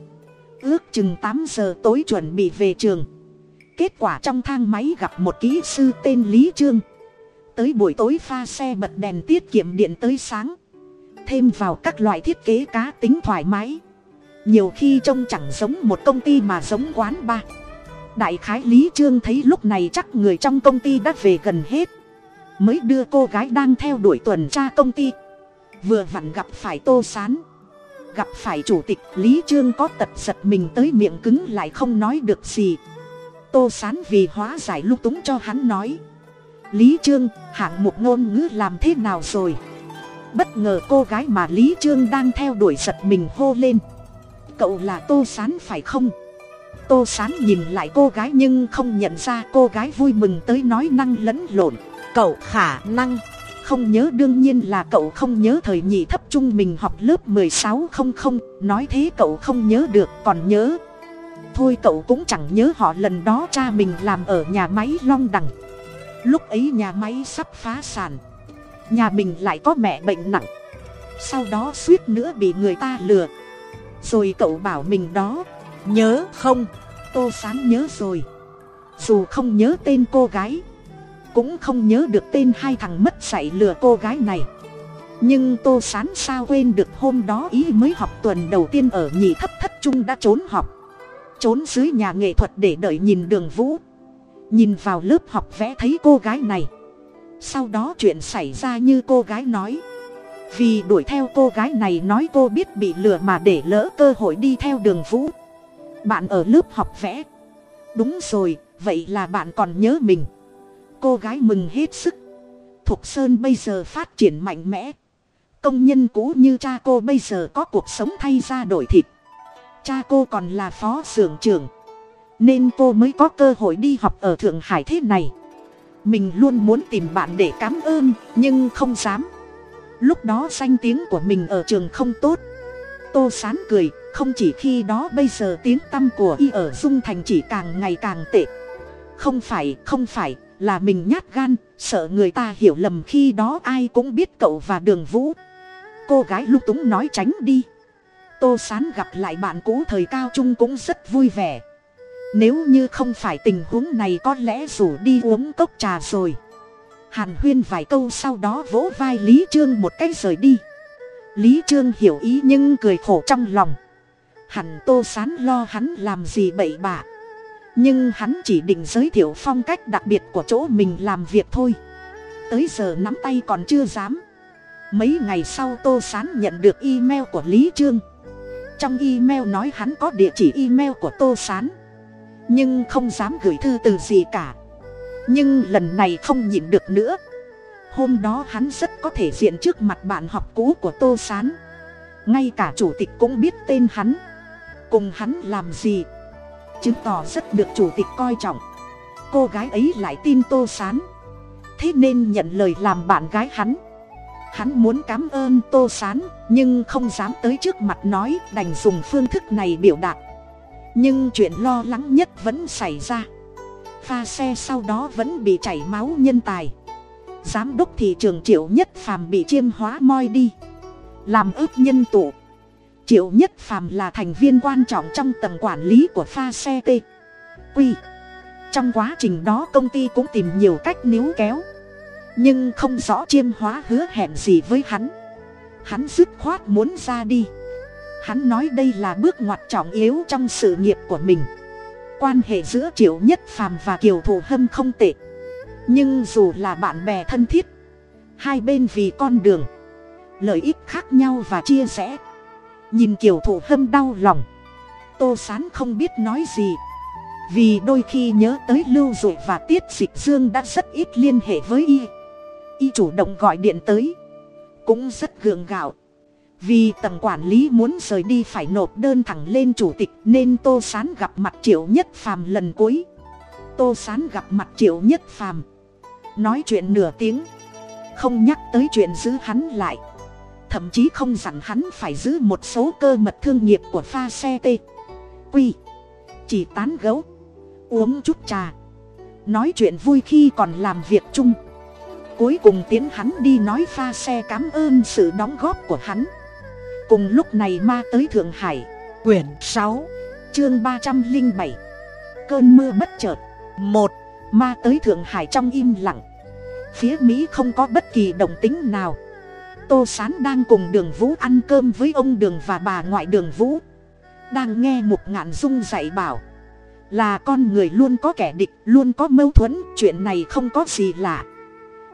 ước chừng tám giờ tối chuẩn bị về trường. Kết quả trong thang máy gặp một kỹ sư tên lý trương. Tới buổi tối pha xe bật đèn tiết kiệm điện tới sáng. Thêm vào các loại thiết kế cá tính thoải mái. Nhiều khi trông chẳng giống một công ty mà giống quán bar. Đại khái lý trương thấy lúc này chắc người trong công ty đã về gần hết. Mới đưa cô gái đang theo đuổi tuần tra công ty. Vừa vặn gặp phải tô sán gặp phải chủ tịch, lý trương có tật giật mình tới miệng cứng lại không nói được gì. Tô s á n vì hóa giải lung túng cho hắn nói, lý trương, hạng mục ngôn ngữ làm thế nào rồi? Bất ngờ cô gái mà lý trương đang theo đuổi giật mình hô lên, cậu là tô s á n phải không? Tô sán nhìn lại cô gái nhưng không nhận ra cô gái vui mừng tới nói năng lẫn lộn, cậu khả năng không nhớ, đương nhiên là cậu không nhớ thời nhị thấp trung mình học lớp mười sáu không không, nói thế cậu không nhớ được, còn nhớ. Thôi cậu cũng chẳng nhớ họ, lần đó cha mình làm ở nhà máy long đằng. Lúc ấy nhà máy sắp phá sản, nhà mình lại có mẹ bệnh nặng. Sau đó suýt nữa bị người ta lừa. Rồi cậu bảo mình đó, nhớ không? Tô sán nhớ rồi. Dù không nhớ tên cô gái cũng không nhớ được tên hai thằng mất dạy lừa cô gái này. Nhưng tô sán sao quên được hôm đó ý mới học tuần đầu tiên ở nhị thấp thất trung đã trốn học. Trốn dưới nhà nghệ thuật để đợi nhìn đường vũ. Nhìn vào lớp học vẽ thấy cô gái này. Sau đó chuyện xảy ra như cô gái nói. Vì đuổi theo cô gái này nói cô biết bị lừa mà để lỡ cơ hội đi theo đường vũ. Bạn ở lớp học vẽ. Đúng rồi, vậy là bạn còn nhớ mình cô gái mừng hết sức. Thục sơn bây giờ phát triển mạnh mẽ. Công nhân cũ như cha cô bây giờ có cuộc sống thay ra đổi thịt. Cha cô còn là phó xưởng trưởng. Nên cô mới có cơ hội đi học ở thượng hải thế này. Mình luôn muốn tìm bạn để cám ơn, nhưng không dám. Lúc đó danh tiếng của mình ở trường không tốt. Tô sán cười, không chỉ khi đó bây giờ tiếng tăm của y ở dung thành chỉ càng ngày càng tệ. Không phải không phải là mình nhát gan, sợ người ta hiểu lầm khi đó ai cũng biết cậu và đường vũ. Cô gái lung túng nói tránh đi. Tô sán gặp lại bạn cũ thời cao trung cũng rất vui vẻ. Nếu như không phải tình huống này có lẽ rủ đi uống cốc trà rồi. Hàn huyên vài câu sau đó vỗ vai lý trương một cái rời đi. Lý trương hiểu ý nhưng cười khổ trong lòng. Hẳn tô sán lo hắn làm gì bậy bạ nhưng hắn chỉ định giới thiệu phong cách đặc biệt của chỗ mình làm việc thôi. Tới giờ nắm tay còn chưa dám. Mấy ngày sau tô sán nhận được email của lý trương. Trong email nói hắn có địa chỉ email của tô sán. Nhưng không dám gửi thư từ gì cả. Nhưng lần này không nhịn được nữa. Hôm đó hắn rất có thể diện trước mặt bạn học cũ của tô s á n ngay cả chủ tịch cũng biết tên hắn. Cùng hắn làm gì? Chứng tỏ rất được chủ tịch coi trọng. Cô gái ấy lại tin tô s á n thế nên nhận lời làm bạn gái hắn. Hắn muốn cảm ơn tô s á n nhưng không dám tới trước mặt nói đành dùng phương thức này biểu đạt. Nhưng chuyện lo lắng nhất vẫn xảy ra. Pha xe sau đó vẫn bị chảy máu nhân tài. Giám đốc thị trường triệu nhất phàm bị chiêm hóa moi đi. Làm ướp nhân tụ triệu nhất phàm là thành viên quan trọng trong tầng quản lý của pha xe t. Quy trong quá trình đó công ty cũng tìm nhiều cách níu kéo. Nhưng không rõ chiêm hóa hứa hẹn gì với hắn. Hắn dứt khoát muốn ra đi. Hắn nói đây là bước ngoặt trọng yếu trong sự nghiệp của mình. Quan hệ giữa triệu nhất phàm và kiều Thù hâm không tệ. Nhưng dù là bạn bè thân thiết, hai bên vì con đường, lợi ích khác nhau và chia sẻ nhìn kiểu thủ hâm đau lòng. Tô sán không biết nói gì. Vì đôi khi nhớ tới lưu dụ và tiết dịch dương đã rất ít liên hệ với y. Y chủ động gọi điện tới. Cũng rất gượng gạo. Vì tầng quản lý muốn rời đi phải nộp đơn thẳng lên chủ tịch nên tô sán gặp mặt triệu nhất phàm lần cuối. Tô sán gặp mặt triệu nhất phàm. Nói chuyện nửa tiếng. Không nhắc tới chuyện giữ hắn lại thậm chí không dặn hắn phải giữ một số cơ mật thương nghiệp của pha xe t quy. Chỉ tán gấu. Uống chút trà. Nói chuyện vui khi còn làm việc chung. Cuối cùng tiến hắn đi nói pha xe cảm ơn sự đóng góp của hắn. Cùng lúc này ma tới thượng hải. Quyển sáu, chương ba trăm linh bảy. Cơn mưa bất chợt. Một, ma tới thượng hải trong im lặng. Phía mỹ không có bất kỳ động tính nào tô s á n đang cùng đường vũ ăn cơm với ông đường và bà ngoại đường vũ. Đang nghe một ngạn dung dạy bảo, là con người luôn có kẻ địch, luôn có mâu thuẫn, chuyện này không có gì lạ.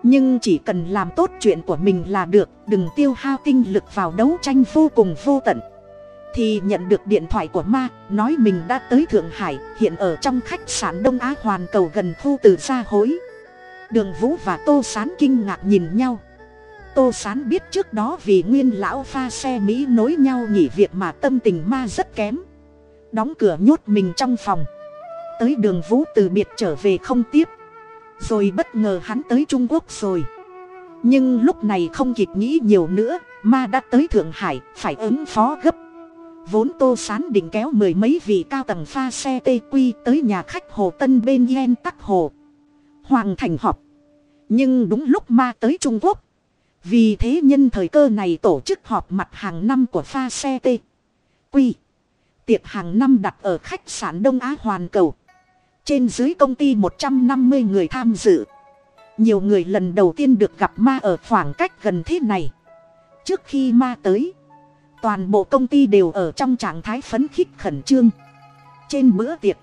Nhưng chỉ cần làm tốt chuyện của mình là được, đừng tiêu hao tinh lực vào đấu tranh vô cùng vô tận. Thì nhận được điện thoại của ma, nói mình đã tới thượng hải, hiện ở trong khách sạn đông á hoàn cầu gần khu từ gia hối. Đường vũ và tô Sán kinh ngạc nhìn nhau tô s á n biết trước đó vì nguyên lão pha xe mỹ nối nhau nghỉ việc mà tâm tình ma rất kém. Đóng cửa nhốt mình trong phòng. Tới đường vũ từ biệt trở về không tiếp. Rồi bất ngờ hắn tới trung quốc rồi. Nhưng lúc này không kịp nghĩ nhiều nữa, ma đã tới thượng hải, phải ứng phó gấp. Vốn tô sán định kéo mười mấy vị cao tầng pha xe tây quy tới nhà khách hồ tân bên yen tắc hồ. Hoàng thành họp. Nhưng đúng lúc ma tới trung quốc vì thế nhân thời cơ này tổ chức họp mặt hàng năm của pha xe t. Quy tiệc hàng năm đặt ở khách sạn đông á hoàn cầu. Trên dưới công ty một trăm năm mươi người tham dự. Nhiều người lần đầu tiên được gặp ma ở khoảng cách gần thế này. Trước khi ma tới, toàn bộ công ty đều ở trong trạng thái phấn khích khẩn trương. Trên bữa tiệc,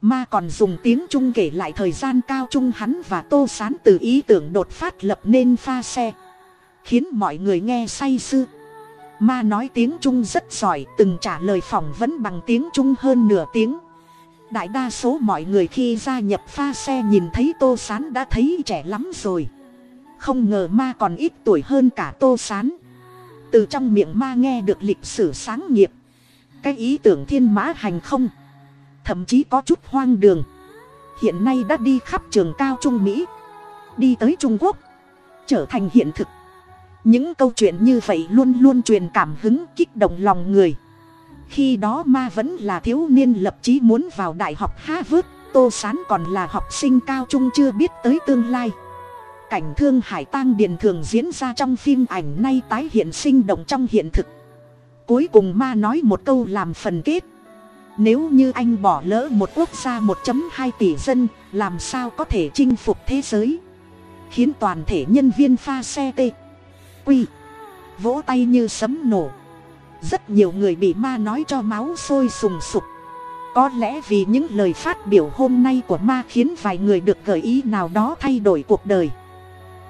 ma còn dùng tiếng trung kể lại thời gian cao trung hắn và tô sán từ ý tưởng đột phát lập nên pha xe khiến mọi người nghe say sưa. Ma nói tiếng trung rất giỏi, từng trả lời phỏng vấn bằng tiếng trung hơn nửa tiếng. Đại đa số mọi người khi gia nhập pha xe nhìn thấy tô sán đã thấy trẻ lắm rồi. Không ngờ ma còn ít tuổi hơn cả tô sán. Từ trong miệng ma nghe được lịch sử sáng nghiệp. Cái ý tưởng thiên mã hành không. Thậm chí có chút hoang đường. Hiện nay đã đi khắp trường cao trung mỹ. Đi tới trung quốc. Trở thành hiện thực những câu chuyện như vậy luôn luôn truyền cảm hứng kích động lòng người. Khi đó ma vẫn là thiếu niên lập chí muốn vào đại học harvard, tô sán còn là học sinh cao trung chưa biết tới tương lai. Cảnh thương hải tang điền thường diễn ra trong phim ảnh nay tái hiện sinh động trong hiện thực. Cuối cùng ma nói một câu làm phần kết. Nếu như anh bỏ lỡ một quốc gia 1.2 tỷ dân, làm sao có thể chinh phục thế giới? Khiến toàn thể nhân viên pha xe t quy. Vỗ tay như sấm nổ. Rất nhiều người bị ma nói cho máu sôi sùng sục. Có lẽ vì những lời phát biểu hôm nay của ma khiến vài người được gợi ý nào đó thay đổi cuộc đời.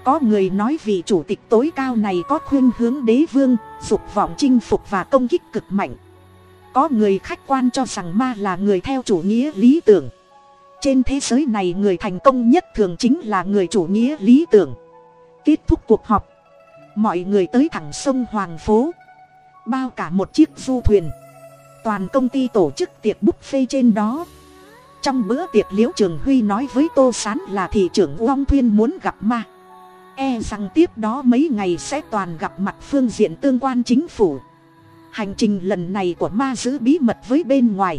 Có người nói vì chủ tịch tối cao này có khuyên hướng đế vương, dục vọng chinh phục và công kích cực mạnh. Có người khách quan cho rằng ma là người theo chủ nghĩa lý tưởng. Trên thế giới này người thành công nhất thường chính là người chủ nghĩa lý tưởng. Kết thúc cuộc họp mọi người tới thẳng sông hoàng phố. Bao cả một chiếc du thuyền. Toàn công ty tổ chức tiệc buffet trên đó. Trong bữa tiệc liễu trường huy nói với tô s á n là thị trưởng uong thuyên muốn gặp ma. E rằng tiếp đó mấy ngày sẽ toàn gặp mặt phương diện tương quan chính phủ. Hành trình lần này của ma giữ bí mật với bên ngoài.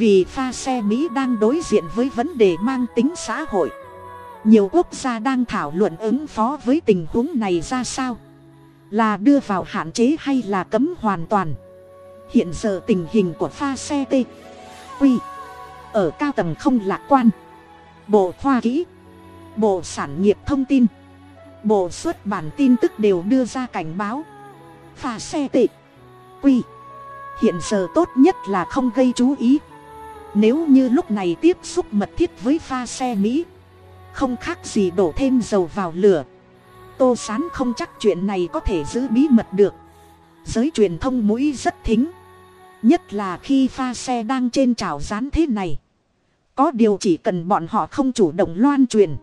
Vì pha xe mỹ đang đối diện với vấn đề mang tính xã hội nhiều quốc gia đang thảo luận ứng phó với tình huống này ra sao? Là đưa vào hạn chế hay là cấm hoàn toàn? Hiện giờ tình hình của pha xe t quy ở cao tầng không lạc quan. Bộ khoa kỹ, bộ sản nghiệp thông tin, bộ xuất bản tin tức đều đưa ra cảnh báo. Pha xe t quy hiện giờ tốt nhất là không gây chú ý. Nếu như lúc này tiếp xúc mật thiết với pha xe mỹ không khác gì đổ thêm dầu vào lửa. Tô sán không chắc chuyện này có thể giữ bí mật được. Giới truyền thông mũi rất thính. Nhất là khi pha xe đang trên trào rán thế này. Có điều chỉ cần bọn họ không chủ động loan truyền.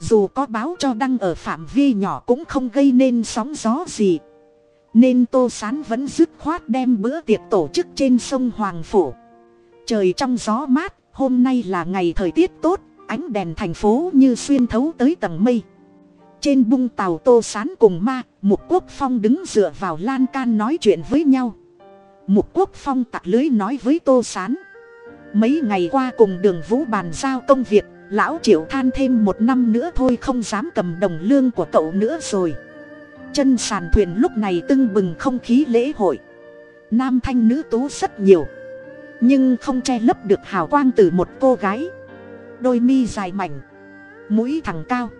Dù có báo cho đăng ở phạm vi nhỏ cũng không gây nên sóng gió gì. Nên tô sán vẫn dứt khoát đem bữa tiệc tổ chức trên sông hoàng phủ. Trời trong gió mát, hôm nay là ngày thời tiết tốt ánh đèn thành phố như xuyên thấu tới tầng mây. Trên bung tàu tô sán cùng ma, mục quốc phong đứng dựa vào lan can nói chuyện với nhau. Mục quốc phong tặc lưới nói với tô sán: mấy ngày qua cùng đường vũ bàn giao công việc, lão triệu than thêm một năm nữa thôi không dám cầm đồng lương của cậu nữa rồi. Chân sàn thuyền lúc này tưng bừng không khí lễ hội. Nam thanh nữ tú rất nhiều. Nhưng không che lấp được hào quang từ một cô gái đôi mi dài mảnh, mũi thẳng cao,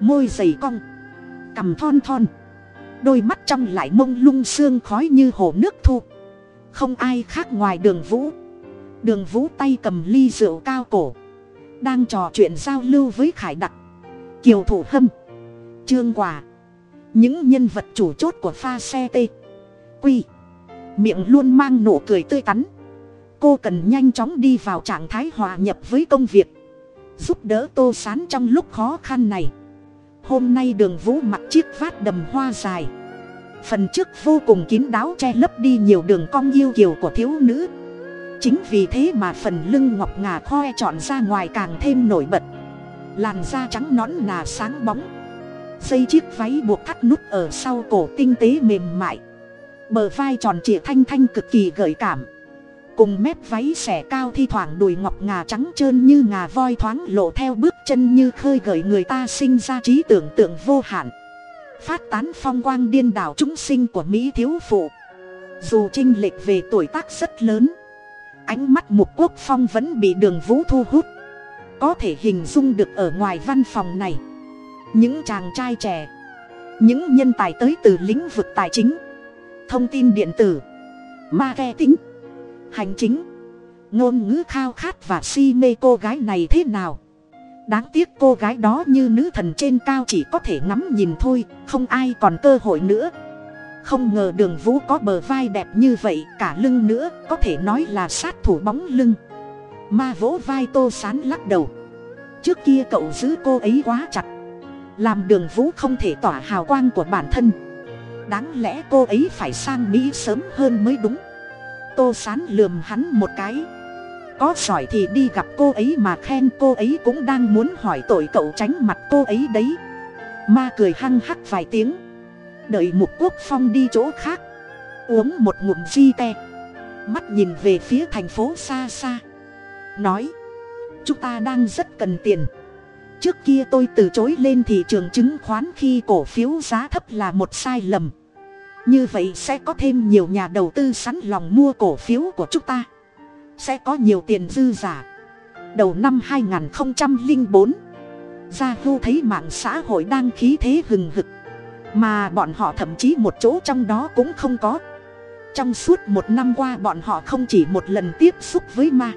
môi dày cong, cằm thon thon. Đôi mắt trong lại mông lung sương khói như hồ nước thu. Không ai khác ngoài đường vũ. Đường vũ tay cầm ly rượu cao cổ, đang trò chuyện giao lưu với khải đặc, kiều thủ hâm, trương quả những nhân vật chủ chốt của pha xe t, quy. Miệng luôn mang nụ cười tươi tắn. Cô cần nhanh chóng đi vào trạng thái hòa nhập với công việc giúp đỡ tô sán trong lúc khó khăn này. Hôm nay đường vũ mặc chiếc vát đầm hoa dài. Phần trước vô cùng kín đáo che lấp đi nhiều đường cong yêu kiều của thiếu nữ. Chính vì thế mà phần lưng ngọc ngà khoe trọn ra ngoài càng thêm nổi bật. Làn da trắng nõn nà sáng bóng. Dây chiếc váy buộc thắt nút ở sau cổ tinh tế mềm mại. Bờ vai tròn trịa thanh thanh cực kỳ gợi cảm cùng mép váy xẻ cao thi thoảng đùi ngọc ngà trắng trơn như ngà voi thoáng lộ theo bước chân như khơi gợi người ta sinh ra trí tưởng tượng vô hạn. Phát tán phong quang điên đảo chúng sinh của mỹ thiếu phụ. Dù chinh lệch về tuổi tác rất lớn, ánh mắt mục quốc phong vẫn bị đường vũ thu hút. Có thể hình dung được ở ngoài văn phòng này, những chàng trai trẻ, những nhân tài tới từ lĩnh vực tài chính, thông tin điện tử, marketing hành chính. Ngôn ngữ khao khát và si mê cô gái này thế nào? Đáng tiếc cô gái đó như nữ thần trên cao chỉ có thể ngắm nhìn thôi, không ai còn cơ hội nữa. Không ngờ đường vũ có bờ vai đẹp như vậy, cả lưng nữa, có thể nói là sát thủ bóng lưng. Ma vỗ vai tô sán lắc đầu. Trước kia cậu giữ cô ấy quá chặt. Làm đường vũ không thể tỏa hào quang của bản thân. Đáng lẽ cô ấy phải sang mỹ sớm hơn mới đúng tô sán lườm hắn một cái. Có giỏi thì đi gặp cô ấy mà khen cô ấy cũng đang muốn hỏi tội cậu tránh mặt cô ấy đấy. Ma cười hăng hắc vài tiếng. Đợi mục quốc phong đi chỗ khác. Uống một ngụm di te. Mắt nhìn về phía thành phố xa xa. Nói, chúng ta đang rất cần tiền. Trước kia tôi từ chối lên thị trường chứng khoán khi cổ phiếu giá thấp là một sai lầm như vậy sẽ có thêm nhiều nhà đầu tư sẵn lòng mua cổ phiếu của chúng ta. Sẽ có nhiều tiền dư giả. Đầu năm 2004 Yahoo thấy mạng xã hội đang khí thế hừng hực. Mà bọn họ thậm chí một chỗ trong đó cũng không có. Trong suốt một năm qua bọn họ không chỉ một lần tiếp xúc với ma.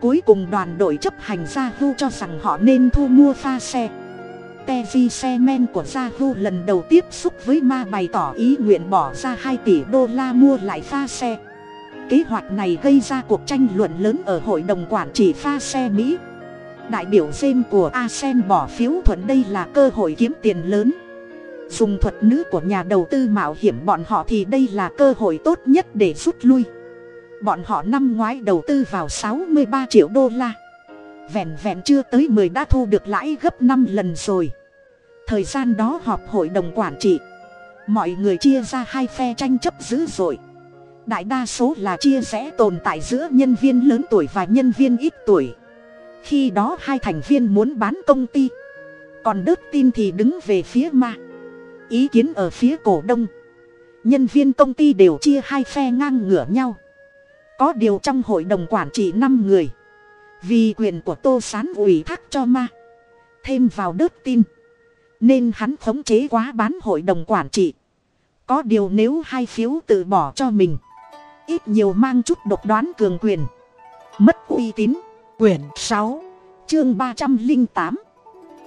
Cuối cùng đoàn đội chấp hành Yahoo cho rằng họ nên thu mua pha xe. Tevi xe men của Yahoo lần đầu tiếp xúc với ma bày tỏ ý nguyện bỏ ra hai tỷ đô la mua lại pha xe. Kế hoạch này gây ra cuộc tranh luận lớn ở hội đồng quản trị pha xe mỹ. Đại biểu james của asen bỏ phiếu thuận đây là cơ hội kiếm tiền lớn. Dùng thuật nữ của nhà đầu tư mạo hiểm bọn họ thì đây là cơ hội tốt nhất để rút lui. Bọn họ năm ngoái đầu tư vào sáu mươi ba triệu đô la. Vẹn vẹn chưa tới mười đã thu được lãi gấp năm lần rồi thời gian đó họp hội đồng quản trị. Mọi người chia ra hai phe tranh chấp dữ dội. Đại đa số là chia rẽ tồn tại giữa nhân viên lớn tuổi và nhân viên ít tuổi. Khi đó hai thành viên muốn bán công ty. Còn đớt tin thì đứng về phía ma. Ý kiến ở phía cổ đông. Nhân viên công ty đều chia hai phe ngang ngửa nhau. Có điều trong hội đồng quản trị năm người. Vì quyền của tô sán ủy thác cho ma. Thêm vào đớt tin nên hắn khống chế quá bán hội đồng quản trị. Có điều nếu hai phiếu tự bỏ cho mình, ít nhiều mang chút độc đoán cường quyền. Mất uy tín. Quyển sáu, chương ba trăm linh tám.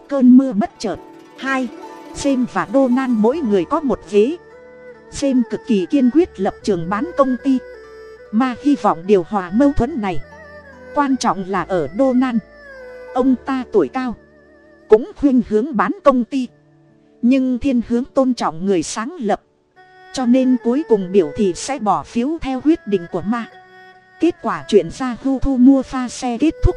Cơn mưa bất chợt. Hai Xem và Donan mỗi người có một ghế. Xem cực kỳ kiên quyết lập trường bán công ty, Mà hy vọng điều hòa mâu thuẫn này. Quan trọng là ở Donan. Ông ta tuổi cao cũng khuyên hướng bán công ty. Nhưng thiên hướng tôn trọng người sáng lập. Cho nên cuối cùng biểu thị sẽ bỏ phiếu theo quyết định của ma. Kết quả chuyện ra thu thu mua pha xe kết thúc.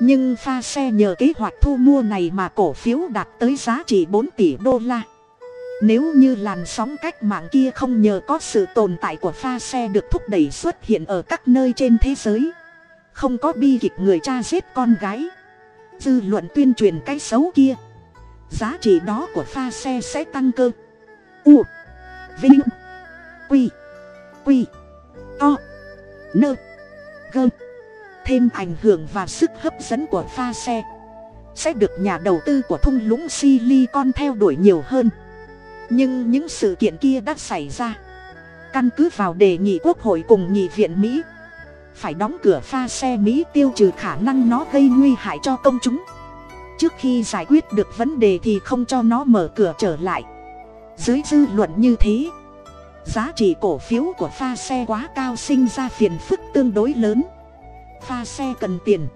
Nhưng pha xe nhờ kế hoạch thu mua này mà cổ phiếu đạt tới giá trị bốn tỷ đô la. Nếu như làn sóng cách mạng kia không nhờ có sự tồn tại của pha xe được thúc đẩy xuất hiện ở các nơi trên thế giới, không có bi kịch người cha giết con gái dư luận tuyên truyền cái xấu kia. Giá trị đó của pha xe sẽ tăng cơ. U, vinh, quy quy, to, nơ, gơ. Thêm ảnh hưởng và sức hấp dẫn của pha xe sẽ được nhà đầu tư của thung lũng silicon theo đuổi nhiều hơn. Nhưng những sự kiện kia đã xảy ra. Căn cứ vào đề nghị quốc hội cùng nghị viện mỹ phải đóng cửa pha xe mỹ tiêu trừ khả năng nó gây nguy hại cho công chúng. Trước khi giải quyết được vấn đề thì không cho nó mở cửa trở lại. Dưới dư luận như thế, giá trị cổ phiếu của pha xe quá cao sinh ra phiền phức tương đối lớn. Pha xe cần tiền,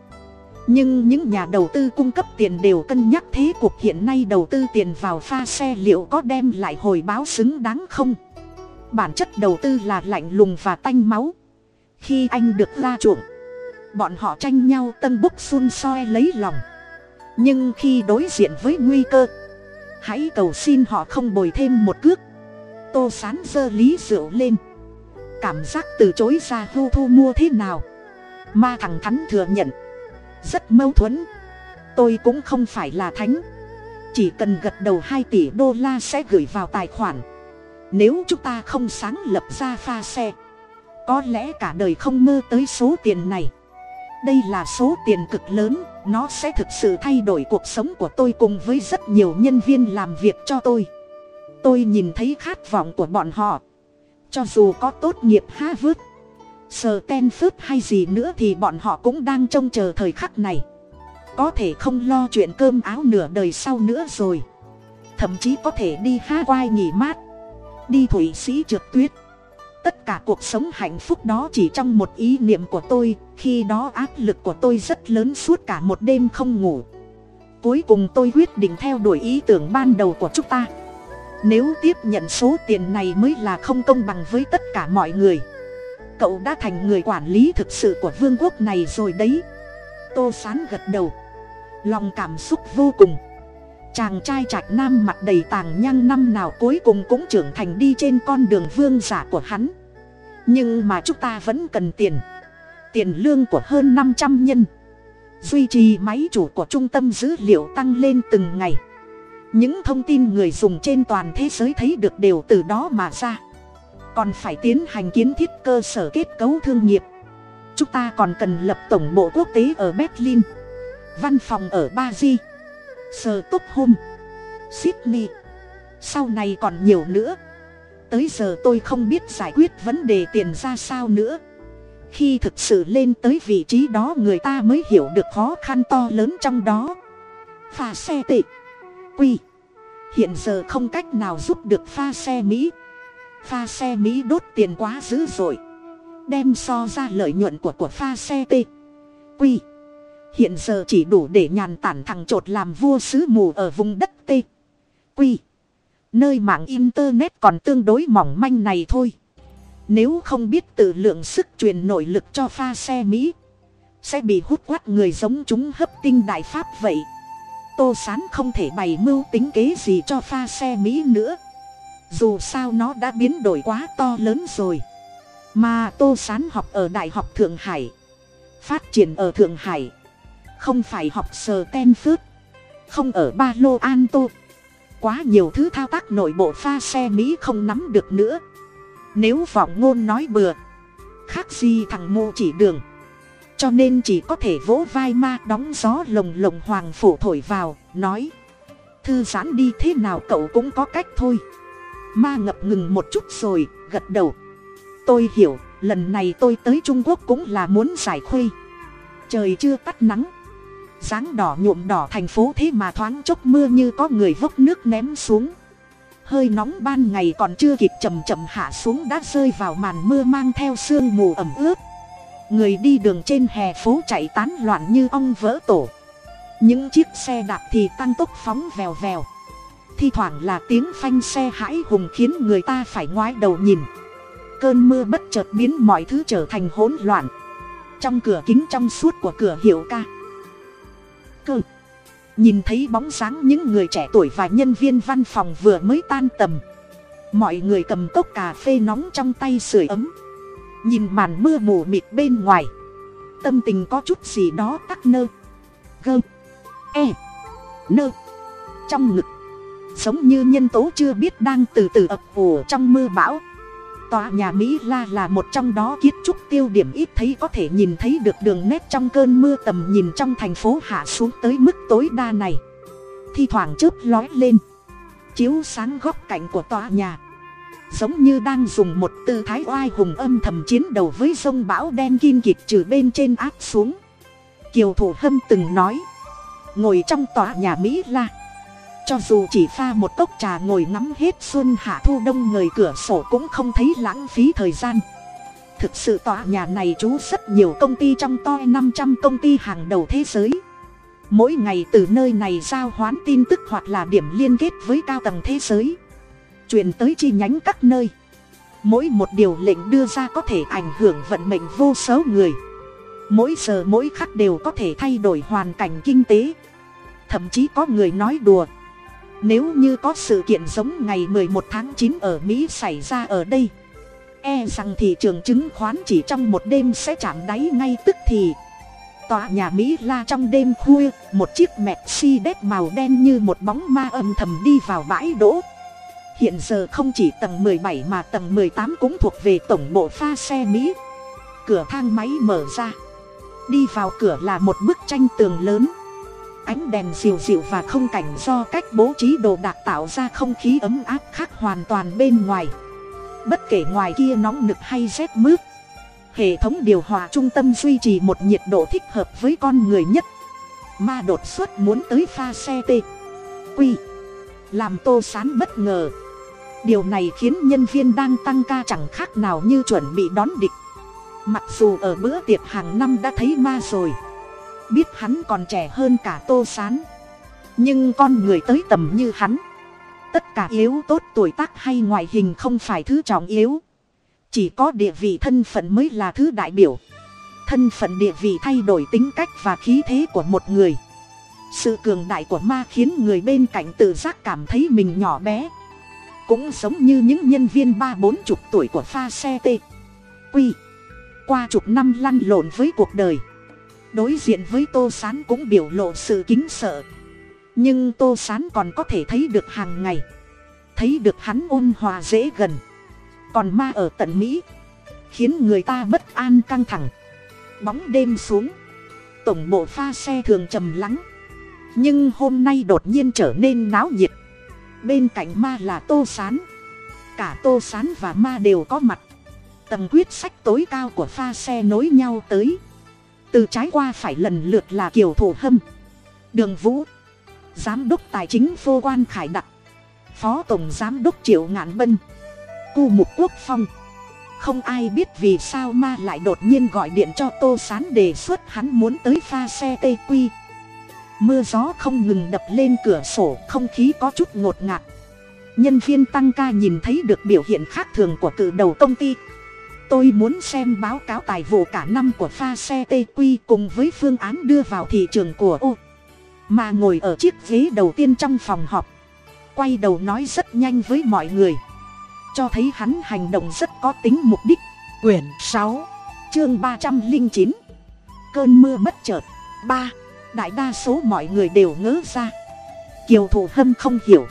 nhưng những nhà đầu tư cung cấp tiền đều cân nhắc thế cuộc hiện nay đầu tư tiền vào pha xe liệu có đem lại hồi báo xứng đáng không? Bản chất đầu tư là lạnh lùng và tanh máu khi anh được ra chuộng. Bọn họ tranh nhau tân búc xun soi lấy lòng. Nhưng khi đối diện với nguy cơ, hãy cầu xin họ không bồi thêm một cước. Tô sán dơ lý rượu lên. Cảm giác từ chối ra thu thu mua thế nào? Ma thằng thắn thừa nhận. Rất mâu thuẫn. Tôi cũng không phải là thánh. Chỉ cần gật đầu hai tỷ đô la sẽ gửi vào tài khoản. Nếu chúng ta không sáng lập ra pha xe có lẽ cả đời không mơ tới số tiền này. Đây là số tiền cực lớn, nó sẽ thực sự thay đổi cuộc sống của tôi cùng với rất nhiều nhân viên làm việc cho tôi. Tôi nhìn thấy khát vọng của bọn họ. Cho dù có tốt nghiệp harvard sờ ten phớt hay gì nữa thì bọn họ cũng đang trông chờ thời khắc này. Có thể không lo chuyện cơm áo nửa đời sau nữa rồi. Thậm chí có thể đi hawaii nghỉ mát, đi thụy sĩ trượt tuyết tất cả cuộc sống hạnh phúc đó chỉ trong một ý niệm của tôi, khi đó áp lực của tôi rất lớn suốt cả một đêm không ngủ. Cuối cùng tôi quyết định theo đuổi ý tưởng ban đầu của chúng ta. Nếu tiếp nhận số tiền này mới là không công bằng với tất cả mọi người. Cậu đã thành người quản lý thực sự của vương quốc này rồi đấy. Tô sán gật đầu. Lòng cảm xúc vô cùng chàng trai trạch nam mặt đầy tàng nhang năm nào cuối cùng cũng trưởng thành đi trên con đường vương giả của hắn. Nhưng mà chúng ta vẫn cần tiền. Tiền lương của hơn năm trăm nhân. Duy trì máy chủ của trung tâm dữ liệu tăng lên từng ngày. Những thông tin người dùng trên toàn thế giới thấy được đều từ đó mà ra. Còn phải tiến hành kiến thiết cơ sở kết cấu thương nghiệp. Chúng ta còn cần lập tổng bộ quốc tế ở berlin. Văn phòng ở paris sờ tốt hôm. Sydney sau này còn nhiều nữa. Tới giờ tôi không biết giải quyết vấn đề tiền ra sao nữa. Khi thực sự lên tới vị trí đó người ta mới hiểu được khó khăn to lớn trong đó. Pha xe tệ quy. Hiện giờ không cách nào giúp được pha xe mỹ. Pha xe mỹ đốt tiền quá dữ dội. Đem so ra lợi nhuận của của pha xe t quy hiện giờ chỉ đủ để nhàn tản thằng trột làm vua sứ mù ở vùng đất Tây quy nơi mạng internet còn tương đối mỏng manh này thôi. Nếu không biết tự lượng sức truyền nội lực cho pha xe mỹ, sẽ bị hút quát người giống chúng hấp tinh đại pháp vậy. Tô sán không thể bày mưu tính kế gì cho pha xe mỹ nữa. Dù sao nó đã biến đổi quá to lớn rồi. Mà tô sán học ở đại học thượng hải, phát triển ở thượng hải không phải học sờ ten phước. Không ở ba lô an tô. Quá nhiều thứ thao tác nội bộ pha xe mỹ không nắm được nữa. Nếu vọng ngôn nói bừa. Khác gì thằng mô chỉ đường. Cho nên chỉ có thể vỗ vai ma đóng gió lồng lồng hoàng phủ thổi vào, nói. Thư giãn đi thế nào cậu cũng có cách thôi. Ma ngập ngừng một chút rồi, gật đầu. Tôi hiểu, lần này tôi tới trung quốc cũng là muốn giải khuây. Trời chưa tắt nắng dáng đỏ nhuộm đỏ thành phố thế mà thoáng chốc mưa như có người vốc nước ném xuống. Hơi nóng ban ngày còn chưa kịp chầm chậm hạ xuống đã rơi vào màn mưa mang theo sương mù ẩm ướt. Người đi đường trên hè phố chạy tán loạn như ong vỡ tổ. Những chiếc xe đạp thì tăng tốc phóng vèo vèo. Thi thoảng là tiếng phanh xe hãi hùng khiến người ta phải ngoái đầu nhìn. Cơn mưa bất chợt biến mọi thứ trở thành hỗn loạn. Trong cửa kính trong suốt của cửa hiệu ca cơ. Nhìn thấy bóng dáng những người trẻ tuổi và nhân viên văn phòng vừa mới tan tầm. Mọi người cầm cốc cà phê nóng trong tay sưởi ấm. Nhìn màn mưa mù mịt bên ngoài. Tâm tình có chút gì đó tắc nơ. Gơ. E. Nơ. Trong ngực. Giống như nhân tố chưa biết đang từ từ ập ùa trong mưa bão tòa nhà mỹ la là một trong đó kiến trúc tiêu điểm ít thấy có thể nhìn thấy được đường nét trong cơn mưa tầm nhìn trong thành phố hạ xuống tới mức tối đa này. Thi thoảng chớp lói lên. Chiếu sáng góc cạnh của tòa nhà. Giống như đang dùng một tư thái oai hùng âm thầm chiến đầu với sông bão đen kim kịt trừ bên trên áp xuống. Kiều thủ hâm từng nói, ngồi trong tòa nhà mỹ la cho dù chỉ pha một cốc trà ngồi ngắm hết xuân hạ thu đông người cửa sổ cũng không thấy lãng phí thời gian. Thực sự tòa nhà này trú rất nhiều công ty trong to năm trăm công ty hàng đầu thế giới. Mỗi ngày từ nơi này giao hoán tin tức hoặc là điểm liên kết với cao tầng thế giới. Truyền tới chi nhánh các nơi. Mỗi một điều lệnh đưa ra có thể ảnh hưởng vận mệnh vô số người. Mỗi giờ mỗi khắc đều có thể thay đổi hoàn cảnh kinh tế. Thậm chí có người nói đùa nếu như có sự kiện giống ngày 11 tháng 9 ở Mỹ xảy ra ở đây E rằng thị trường chứng khoán chỉ trong một đêm sẽ chạm đáy ngay tức thì. Tòa nhà Mỹ la trong đêm khuya, Một chiếc Mercedes màu đen như một bóng ma âm thầm đi vào bãi đỗ. Hiện giờ không chỉ tầng 17 mà tầng 18 cũng thuộc về tổng bộ pha xe Mỹ. Cửa thang máy mở ra. Đi vào cửa là một bức tranh tường lớn ánh đèn dịu dịu và không cảnh do cách bố trí đồ đạc tạo ra không khí ấm áp khác hoàn toàn bên ngoài. Bất kể ngoài kia nóng nực hay rét mướt, hệ thống điều hòa trung tâm duy trì một nhiệt độ thích hợp với con người nhất. Ma đột xuất muốn tới pha xe t quy. Làm tô sán bất ngờ. Điều này khiến nhân viên đang tăng ca chẳng khác nào như chuẩn bị đón địch. Mặc dù ở bữa tiệc hàng năm đã thấy ma rồi biết hắn còn trẻ hơn cả tô s á n nhưng con người tới tầm như hắn. Tất cả yếu tốt tuổi tác hay ngoại hình không phải thứ trọng yếu. Chỉ có địa vị thân phận mới là thứ đại biểu. Thân phận địa vị thay đổi tính cách và khí thế của một người. Sự cường đại của ma khiến người bên cạnh tự giác cảm thấy mình nhỏ bé. Cũng giống như những nhân viên ba bốn chục tuổi của pha xe t quy. Qua chục năm lăn lộn với cuộc đời đối diện với tô s á n cũng biểu lộ sự kính sợ. Nhưng tô s á n còn có thể thấy được hàng ngày. Thấy được hắn ôn hòa dễ gần. Còn ma ở tận mỹ. Khiến người ta bất an căng thẳng. Bóng đêm xuống. Tổng bộ pha xe thường trầm lắng. Nhưng hôm nay đột nhiên trở nên náo nhiệt. Bên cạnh ma là tô s á n cả tô s á n và ma đều có mặt. Tầm quyết sách tối cao của pha xe nối nhau tới từ trái qua phải lần lượt là kiều thủ hâm, đường vũ, giám đốc tài chính vô quan khải đặc, phó tổng giám đốc triệu ngạn bân, cu mục quốc phong. Không ai biết vì sao ma lại đột nhiên gọi điện cho tô s á n đề xuất hắn muốn tới pha xe tây quy mưa gió không ngừng đập lên cửa sổ, không khí có chút ngột ngạt. Nhân viên tăng ca nhìn thấy được biểu hiện khác thường của cự đầu công ty tôi muốn xem báo cáo tài vụ cả năm của pha xe tq cùng với phương án đưa vào thị trường của ô. Mà ngồi ở chiếc ghế đầu tiên trong phòng họp. Quay đầu nói rất nhanh với mọi người. Cho thấy hắn hành động rất có tính mục đích. Quyển sáu, chương ba trăm linh chín. Cơn mưa bất chợt. Ba, đại đa số mọi người đều ngớ ra. Kiều thủ hâm không hiểu.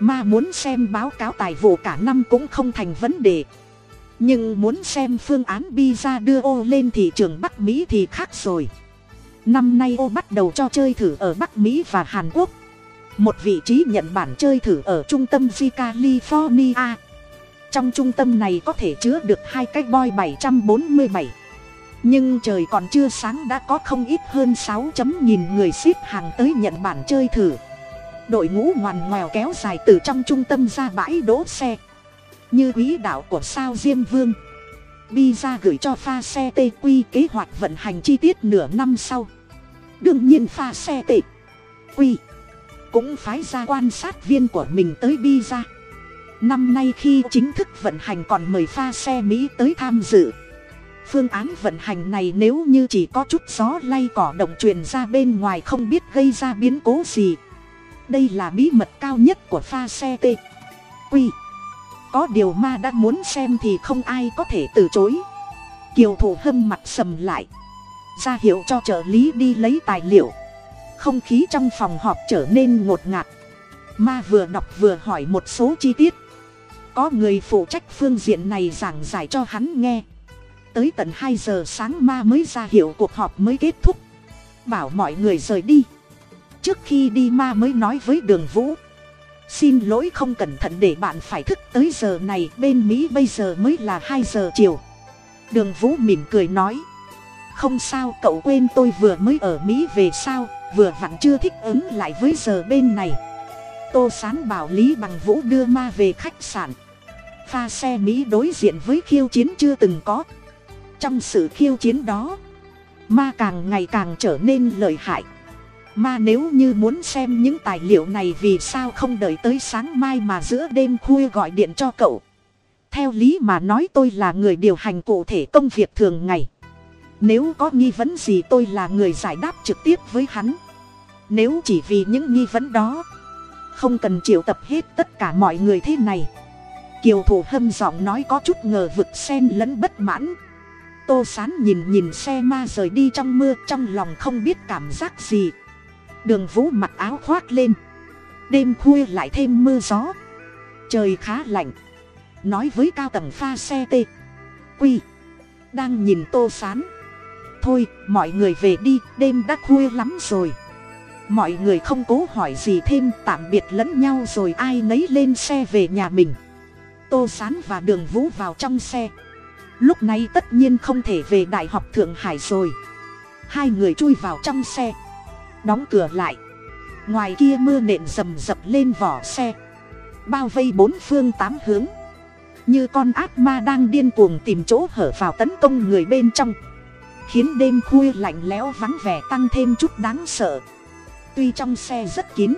Mà muốn xem báo cáo tài vụ cả năm cũng không thành vấn đề nhưng muốn xem phương án bi ra đưa ô lên thị trường bắc mỹ thì khác rồi. Năm nay ô bắt đầu cho chơi thử ở bắc mỹ và hàn quốc. Một vị trí nhận bản chơi thử ở trung tâm di california. Trong trung tâm này có thể chứa được hai cái boy bảy trăm bốn mươi bảy. Nhưng trời còn chưa sáng đã có không ít hơn sáu chấm nghìn người xếp hàng tới nhận bản chơi thử. Đội ngũ ngoằn ngoèo kéo dài từ trong trung tâm ra bãi đỗ xe như quỹ đạo của sao diêm vương. Bi ra gửi cho pha xe tê quy kế hoạch vận hành chi tiết nửa năm sau. Đương nhiên pha xe tê quy cũng phái ra quan sát viên của mình tới bi ra năm nay khi chính thức vận hành còn mời pha xe mỹ tới tham dự. Phương án vận hành này nếu như chỉ có chút gió lay cỏ động truyền ra bên ngoài không biết gây ra biến cố gì. Đây là bí mật cao nhất của pha xe t quy có điều ma đã muốn xem thì không ai có thể từ chối. Kiều thủ hâm mặt sầm lại. Ra hiệu cho trợ lý đi lấy tài liệu. Không khí trong phòng họp trở nên ngột ngạt. Ma vừa đọc vừa hỏi một số chi tiết. Có người phụ trách phương diện này giảng giải cho hắn nghe. Tới tận hai giờ sáng ma mới ra hiệu cuộc họp mới kết thúc. Bảo mọi người rời đi. Trước khi đi ma mới nói với đường vũ xin lỗi không cẩn thận để bạn phải thức tới giờ này, bên mỹ bây giờ mới là hai giờ chiều. Đường vũ mỉm cười nói, không sao, cậu quên tôi vừa mới ở mỹ về sao, vừa vặn chưa thích ứng lại với giờ bên này. Tô sán bảo lý bằng vũ đưa ma về khách sạn. Pha xe mỹ đối diện với khiêu chiến chưa từng có. Trong sự khiêu chiến đó, ma càng ngày càng trở nên lợi hại mà nếu như muốn xem những tài liệu này vì sao không đợi tới sáng mai mà giữa đêm khuya gọi điện cho cậu? Theo lý mà nói tôi là người điều hành cụ thể công việc thường ngày. Nếu có nghi vấn gì tôi là người giải đáp trực tiếp với hắn. Nếu chỉ vì những nghi vấn đó, không cần triệu tập hết tất cả mọi người thế này. Kiều thủ hâm giọng nói có chút ngờ vực sen lẫn bất mãn. Tô sán nhìn nhìn xe ma rời đi trong mưa, trong lòng không biết cảm giác gì đường vũ mặc áo khoác lên. Đêm khuya lại thêm mưa gió. Trời khá lạnh. Nói với cao tầng pha xe t. Quy. Đang nhìn tô sán. Thôi, mọi người về đi, đêm đã khuya lắm rồi. Mọi người không cố hỏi gì thêm, tạm biệt lẫn nhau rồi ai nấy lên xe về nhà mình. Tô sán và đường vũ vào trong xe. Lúc này tất nhiên không thể về đại học thượng hải rồi. Hai người chui vào trong xe đóng cửa lại. Ngoài kia mưa nện rầm rập lên vỏ xe. Bao vây bốn phương tám hướng. Như con ác ma đang điên cuồng tìm chỗ hở vào tấn công người bên trong. Khiến đêm khuya lạnh lẽo vắng vẻ tăng thêm chút đáng sợ. Tuy trong xe rất kín,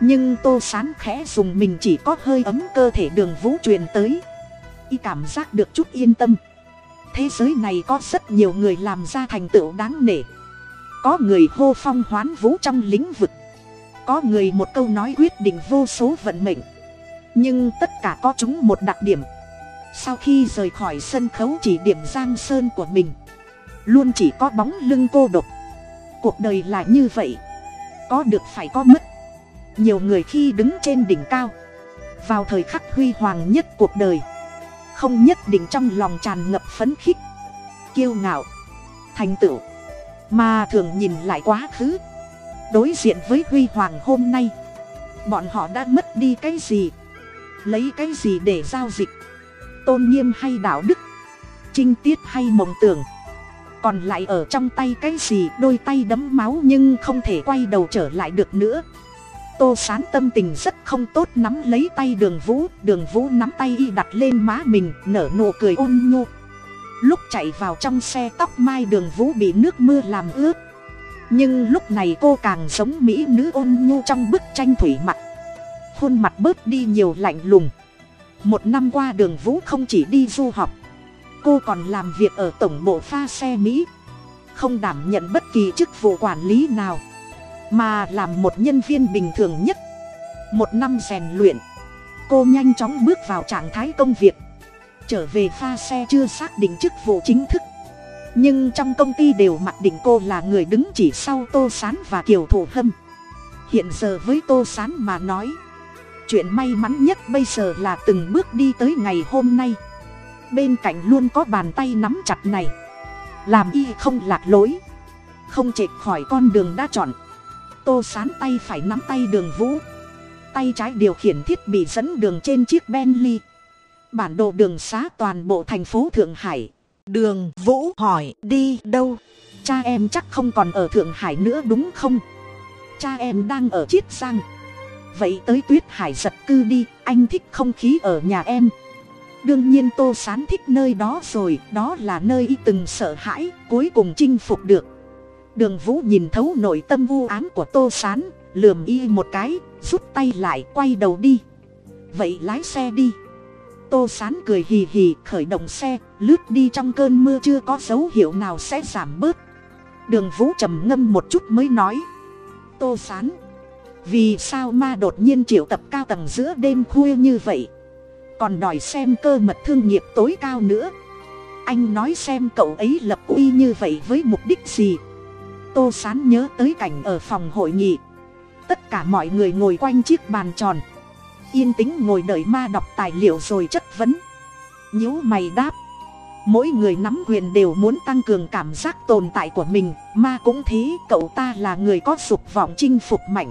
nhưng tô sán khẽ dùng mình chỉ có hơi ấm cơ thể đường vũ truyền tới. Y cảm giác được chút yên tâm. Thế giới này có rất nhiều người làm ra thành tựu đáng nể có người hô phong hoán vũ trong lĩnh vực. Có người một câu nói quyết định vô số vận mệnh. Nhưng tất cả có chúng một đặc điểm. Sau khi rời khỏi sân khấu chỉ điểm giang sơn của mình, luôn chỉ có bóng lưng cô độc. Cuộc đời là như vậy. Có được phải có mất. Nhiều người khi đứng trên đỉnh cao, vào thời khắc huy hoàng nhất cuộc đời, không nhất định trong lòng tràn ngập phấn khích, kiêu ngạo, thành tựu mà thường nhìn lại quá khứ. Đối diện với huy hoàng hôm nay, bọn họ đã mất đi cái gì? Lấy cái gì để giao dịch? Tôn nghiêm hay đạo đức? Trinh tiết hay mộng tưởng? Còn lại ở trong tay cái gì? Đôi tay đấm máu nhưng không thể quay đầu trở lại được nữa. Tô sán tâm tình rất không tốt, nắm lấy tay đường vũ. Đường vũ nắm tay y đặt lên má mình, nở nụ cười ôn nhu lúc chạy vào trong xe tóc mai đường vũ bị nước mưa làm ướt. Nhưng lúc này cô càng giống mỹ nữ ôn nhu trong bức tranh thủy mặt khuôn mặt bớt đi nhiều lạnh lùng. Một năm qua đường vũ không chỉ đi du học, cô còn làm việc ở tổng bộ pha xe mỹ. Không đảm nhận bất kỳ chức vụ quản lý nào, mà làm một nhân viên bình thường nhất. Một năm rèn luyện, cô nhanh chóng bước vào trạng thái công việc trở về pha xe chưa xác định chức vụ chính thức. Nhưng trong công ty đều mặc định cô là người đứng chỉ sau tô s á n và kiều thủ hâm. Hiện giờ với tô s á n mà nói, chuyện may mắn nhất bây giờ là từng bước đi tới ngày hôm nay. Bên cạnh luôn có bàn tay nắm chặt này. Làm y không lạc lối, không chệch khỏi con đường đã chọn. Tô sán tay phải nắm tay đường vũ. Tay trái điều khiển thiết bị dẫn đường trên chiếc bentley bản đồ đường xá toàn bộ thành phố thượng hải Đường Vũ hỏi đi đâu? Cha em chắc không còn ở Thượng Hải nữa đúng không? Cha em đang ở Chiết Giang. Vậy tới Tuyết Hải giật cư đi, anh thích không khí ở nhà em. Đương nhiên Tô Sán thích nơi đó rồi, đó là nơi y từng sợ hãi, cuối cùng chinh phục được. Đường Vũ nhìn thấu nội tâm vu ám của Tô Sán, lườm y một cái, rút tay lại quay đầu đi. Vậy lái xe đi tô sán cười hì hì, khởi động xe, lướt đi trong cơn mưa chưa có dấu hiệu nào sẽ giảm bớt. Đường vũ trầm ngâm một chút mới nói, tô sán, vì sao ma đột nhiên triệu tập cao tầng giữa đêm khuya như vậy? Còn đòi xem cơ mật thương nghiệp tối cao nữa. Anh nói xem cậu ấy lập uy như vậy với mục đích gì? Tô sán nhớ tới cảnh ở phòng hội nghị. Tất cả mọi người ngồi quanh chiếc bàn tròn yên tĩnh ngồi đợi ma đọc tài liệu rồi chất vấn. Nhíu mày đáp. Mỗi người nắm quyền đều muốn tăng cường cảm giác tồn tại của mình, ma cũng thế, cậu ta là người có dục vọng chinh phục mạnh.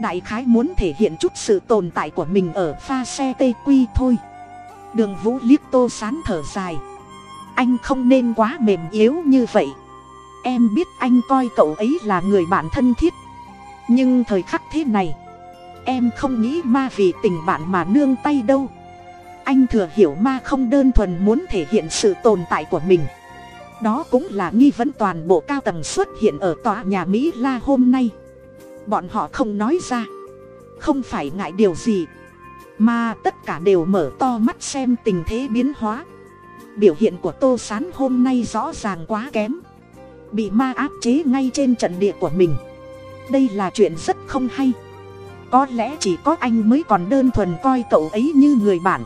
Đại khái muốn thể hiện chút sự tồn tại của mình ở pha xe tê quy thôi. Đường vũ liếc tô sán thở dài. Anh không nên quá mềm yếu như vậy. Em biết anh coi cậu ấy là người bạn thân thiết. Nhưng thời khắc thế này em không nghĩ ma vì tình bạn mà nương tay đâu. Anh thừa hiểu ma không đơn thuần muốn thể hiện sự tồn tại của mình. Đó cũng là nghi vấn toàn bộ cao tầng xuất hiện ở tòa nhà mỹ la hôm nay. Bọn họ không nói ra. Không phải ngại điều gì. Mà tất cả đều mở to mắt xem tình thế biến hóa. Biểu hiện của tô s á n hôm nay rõ ràng quá kém. Bị ma áp chế ngay trên trận địa của mình. Đây là chuyện rất không hay có lẽ chỉ có anh mới còn đơn thuần coi cậu ấy như người bạn.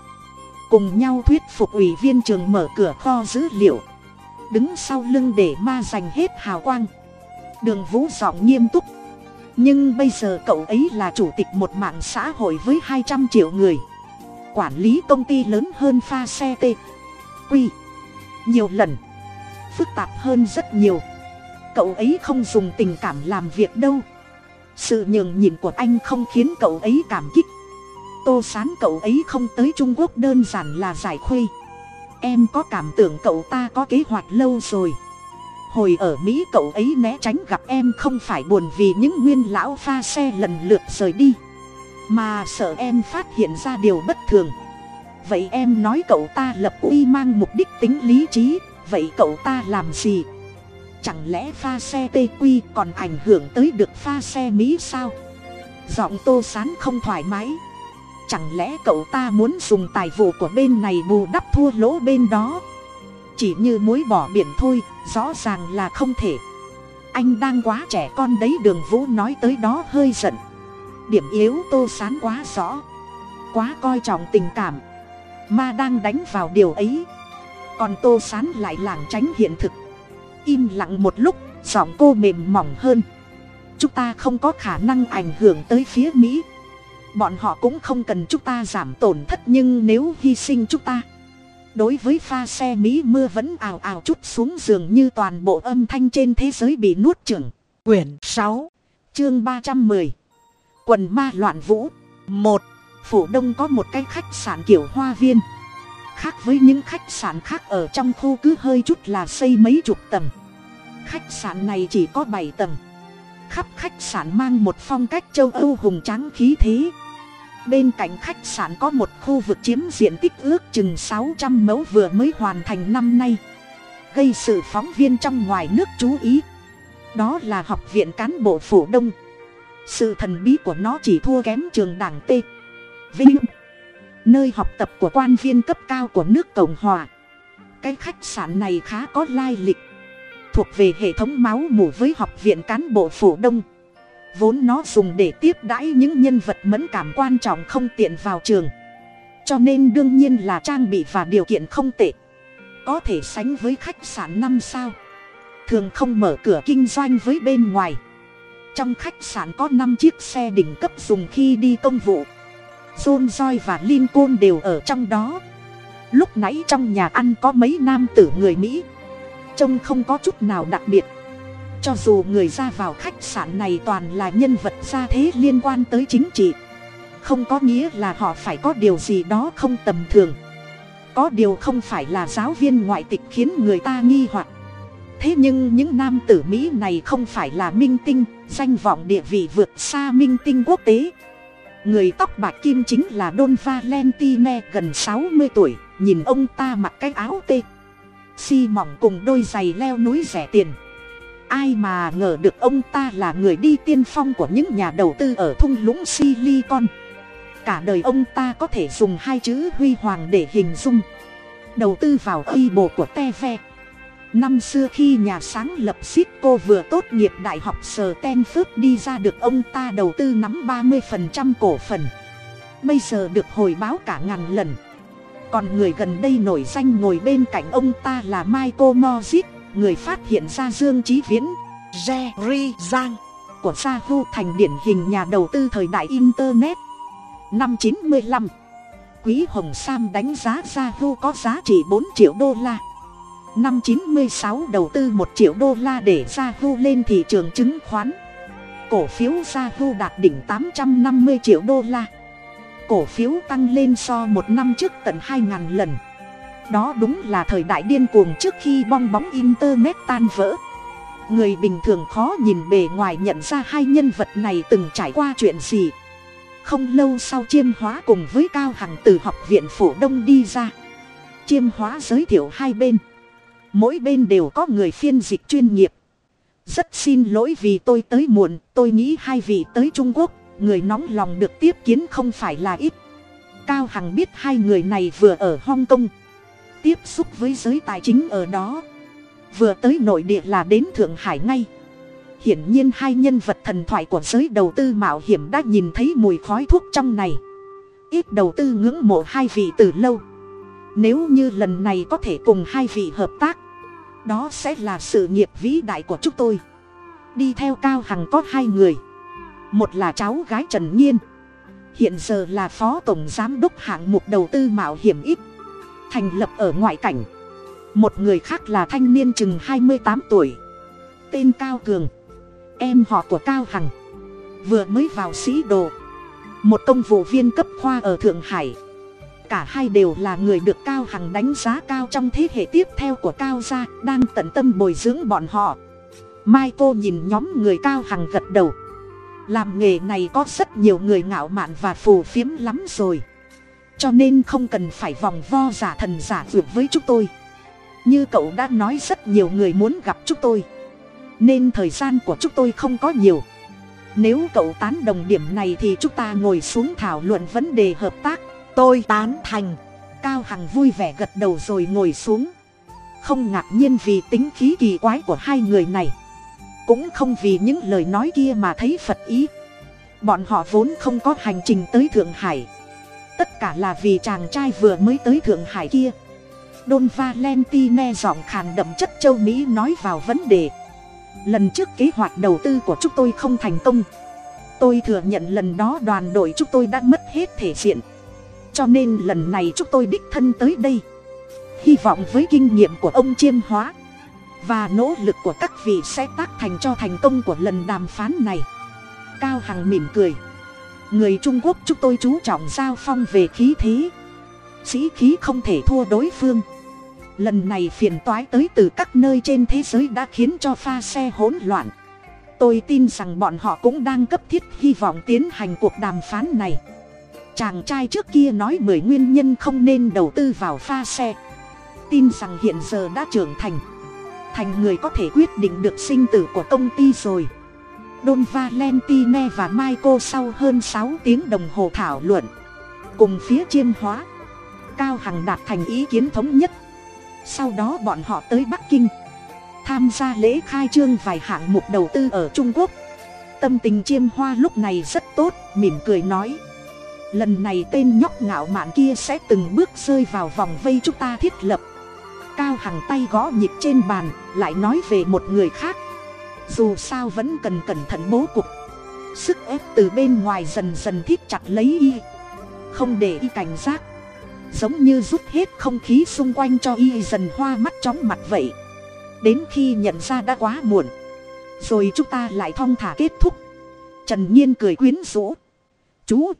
Cùng nhau thuyết phục ủy viên trường mở cửa kho dữ liệu. Đứng sau lưng để ma giành hết hào quang. Đường vũ giọng nghiêm túc. Nhưng bây giờ cậu ấy là chủ tịch một mạng xã hội với hai trăm triệu người. Quản lý công ty lớn hơn pha xe t. Quy nhiều lần. Phức tạp hơn rất nhiều. Cậu ấy không dùng tình cảm làm việc đâu sự nhường nhịn của anh không khiến cậu ấy cảm kích. Tô sán cậu ấy không tới trung quốc đơn giản là giải khuây. Em có cảm tưởng cậu ta có kế hoạch lâu rồi. Hồi ở mỹ cậu ấy né tránh gặp em không phải buồn vì những nguyên lão pha xe lần lượt rời đi, mà sợ em phát hiện ra điều bất thường. Vậy em nói cậu ta lập uy mang mục đích tính lý trí, vậy cậu ta làm gì? Chẳng lẽ pha xe tq còn ảnh hưởng tới được pha xe mỹ sao? Giọng tô sán không thoải mái. Chẳng lẽ cậu ta muốn dùng tài vụ của bên này bù đắp thua lỗ bên đó? Chỉ như muối bỏ biển thôi, rõ ràng là không thể. Anh đang quá trẻ con đấy, đường vũ nói tới đó hơi giận. Điểm yếu tô sán quá rõ, quá coi trọng tình cảm. Ma đang đánh vào điều ấy. Còn tô sán lại lảng tránh hiện thực im lặng một lúc, giọng cô mềm mỏng hơn. Chúng ta không có khả năng ảnh hưởng tới phía mỹ. Bọn họ cũng không cần chúng ta giảm tổn thất nhưng nếu hy sinh chúng ta, đối với pha xe mỹ mưa vẫn ào ào chút xuống giường như toàn bộ âm thanh trên thế giới bị nuốt chửng. Quyển sáu, chương ba trăm mười, quần ma loạn vũ. Một, phủ đông có một cái khách sạn kiểu hoa viên khác với những khách sạn khác ở trong khu cứ hơi chút là xây mấy chục tầng. Khách sạn này chỉ có bảy tầng. Khắp khách sạn mang một phong cách châu âu hùng tráng khí thế. Bên cạnh khách sạn có một khu vực chiếm diện tích ước chừng sáu trăm mẫu vừa mới hoàn thành năm nay. Gây sự phóng viên trong ngoài nước chú ý. Đó là học viện cán bộ phủ đông. Sự thần bí của nó chỉ thua kém trường đảng t. Vinh nơi học tập của quan viên cấp cao của nước cộng hòa. Cái khách sạn này khá có lai lịch, thuộc về hệ thống máu mủ với học viện cán bộ phủ đông vốn nó dùng để tiếp đãi những nhân vật mẫn cảm quan trọng không tiện vào trường. Cho nên đương nhiên là trang bị và điều kiện không tệ. Có thể sánh với khách sạn năm sao. Thường không mở cửa kinh doanh với bên ngoài. Trong khách sạn có năm chiếc xe đỉnh cấp dùng khi đi công vụ john joy và lincoln đều ở trong đó. Lúc nãy trong nhà ăn có mấy nam tử người mỹ. Trông không có chút nào đặc biệt. Cho dù người ra vào khách sạn này toàn là nhân vật gia thế liên quan tới chính trị. Không có nghĩa là họ phải có điều gì đó không tầm thường. Có điều không phải là giáo viên ngoại tịch khiến người ta nghi hoặc. Thế nhưng những nam tử mỹ này không phải là minh tinh, danh vọng địa vị vượt xa minh tinh quốc tế người tóc bạc kim chính là don valentine, gần sáu mươi tuổi. Nhìn ông ta mặc cái áo tê. Xi mỏng cùng đôi giày leo núi rẻ tiền. Ai mà ngờ được ông ta là người đi tiên phong của những nhà đầu tư ở thung lũng silicon. Cả đời ông ta có thể dùng hai chữ huy hoàng để hình dung. Đầu tư vào quy bộ của teve năm xưa khi nhà sáng lập cisco vừa tốt nghiệp đại học sờ ten phước đi ra được ông ta đầu tư nắm ba mươi phần trăm cổ phần. Bây giờ được hồi báo cả ngàn lần. Còn người gần đây nổi danh ngồi bên cạnh ông ta là michael mozit người phát hiện ra dương trí viễn, Jerry Giang của Yahoo thành điển hình nhà đầu tư thời đại internet. Năm chín mươi lăm, quý hồng sam đánh giá Yahoo có giá trị bốn triệu đô la năm chín mươi sáu đầu tư một triệu đô la để Yahoo lên thị trường chứng khoán. Cổ phiếu Yahoo đạt đỉnh tám trăm năm mươi triệu đô la. Cổ phiếu tăng lên so một năm trước tận hai ngàn lần. Đó đúng là thời đại điên cuồng trước khi bong bóng internet tan vỡ. Người bình thường khó nhìn bề ngoài nhận ra hai nhân vật này từng trải qua chuyện gì. Không lâu sau chiêm hóa cùng với cao hằng từ học viện phổ đông đi ra. Chiêm hóa giới thiệu hai bên mỗi bên đều có người phiên dịch chuyên nghiệp. Rất xin lỗi vì tôi tới muộn, tôi nghĩ hai vị tới trung quốc, người nóng lòng được tiếp kiến không phải là ít. Cao hằng biết hai người này vừa ở hong kong, tiếp xúc với giới tài chính ở đó. Vừa tới nội địa là đến thượng hải ngay. Hiển nhiên hai nhân vật thần thoại của giới đầu tư mạo hiểm đã nhìn thấy mùi khói thuốc trong này. Ít đầu tư ngưỡng mộ hai vị từ lâu. Nếu như lần này có thể cùng hai vị hợp tác đó sẽ là sự nghiệp vĩ đại của chúng tôi. Đi theo cao hằng có hai người. Một là cháu gái trần nhiên. Hiện giờ là phó tổng giám đốc hạng mục đầu tư mạo hiểm ít, thành lập ở ngoại cảnh. Một người khác là thanh niên chừng hai mươi tám tuổi, tên cao cường, em họ của cao hằng. Vừa mới vào sĩ đồ, một công vụ viên cấp khoa ở thượng hải cả hai đều là người được cao hằng đánh giá cao trong thế hệ tiếp theo của cao gia, đang tận tâm bồi dưỡng bọn họ. Mai cô nhìn nhóm người cao hằng gật đầu. Làm nghề này có rất nhiều người ngạo mạn và phù phiếm lắm rồi. Cho nên không cần phải vòng vo giả thần giả dược với chúng tôi. Như cậu đã nói rất nhiều người muốn gặp chúng tôi. Nên thời gian của chúng tôi không có nhiều. Nếu cậu tán đồng điểm này thì chúng ta ngồi xuống thảo luận vấn đề hợp tác. Tôi tán thành. Cao hằng vui vẻ gật đầu rồi ngồi xuống. Không ngạc nhiên vì tính khí kỳ quái của hai người này. Cũng không vì những lời nói kia mà thấy phật ý. Bọn họ vốn không có hành trình tới thượng hải. Tất cả là vì chàng trai vừa mới tới thượng hải kia. Don valentine giọng khàn đậm chất châu mỹ nói vào vấn đề. Lần trước kế hoạch đầu tư của chúng tôi không thành công. Tôi thừa nhận lần đó đoàn đội chúng tôi đã mất hết thể diện cho nên lần này chúng tôi đích thân tới đây. Hy vọng với kinh nghiệm của ông chiêm hóa và nỗ lực của các vị sẽ tác thành cho thành công của lần đàm phán này. Cao hằng mỉm cười. Người trung quốc chúng tôi chú trọng giao phong về khí thế. Sĩ khí không thể thua đối phương. Lần này phiền toái tới từ các nơi trên thế giới đã khiến cho pha xe hỗn loạn. Tôi tin rằng bọn họ cũng đang cấp thiết hy vọng tiến hành cuộc đàm phán này chàng trai trước kia nói mười nguyên nhân không nên đầu tư vào pha xe. Tin rằng hiện giờ đã trưởng thành. Thành người có thể quyết định được sinh tử của công ty rồi. Don Valentine và Michael sau hơn sáu tiếng đồng hồ thảo luận, cùng phía chiêm hóa, cao hằng đạt thành ý kiến thống nhất. Sau đó bọn họ tới bắc kinh, tham gia lễ khai trương vài hạng mục đầu tư ở trung quốc. Tâm tình chiêm hoa lúc này rất tốt, mỉm cười nói lần này tên nhóc ngạo mạn kia sẽ từng bước rơi vào vòng vây chúng ta thiết lập. Cao hằng tay gõ nhịp trên bàn, lại nói về một người khác. Dù sao vẫn cần cẩn thận bố cục. Sức ép từ bên ngoài dần dần thiết chặt lấy y. Không để y cảnh giác. Giống như rút hết không khí xung quanh cho y dần hoa mắt chóng mặt vậy. Đến khi nhận ra đã quá muộn. Rồi chúng ta lại thong thả kết thúc. Trần nhiên cười quyến rũ. Chú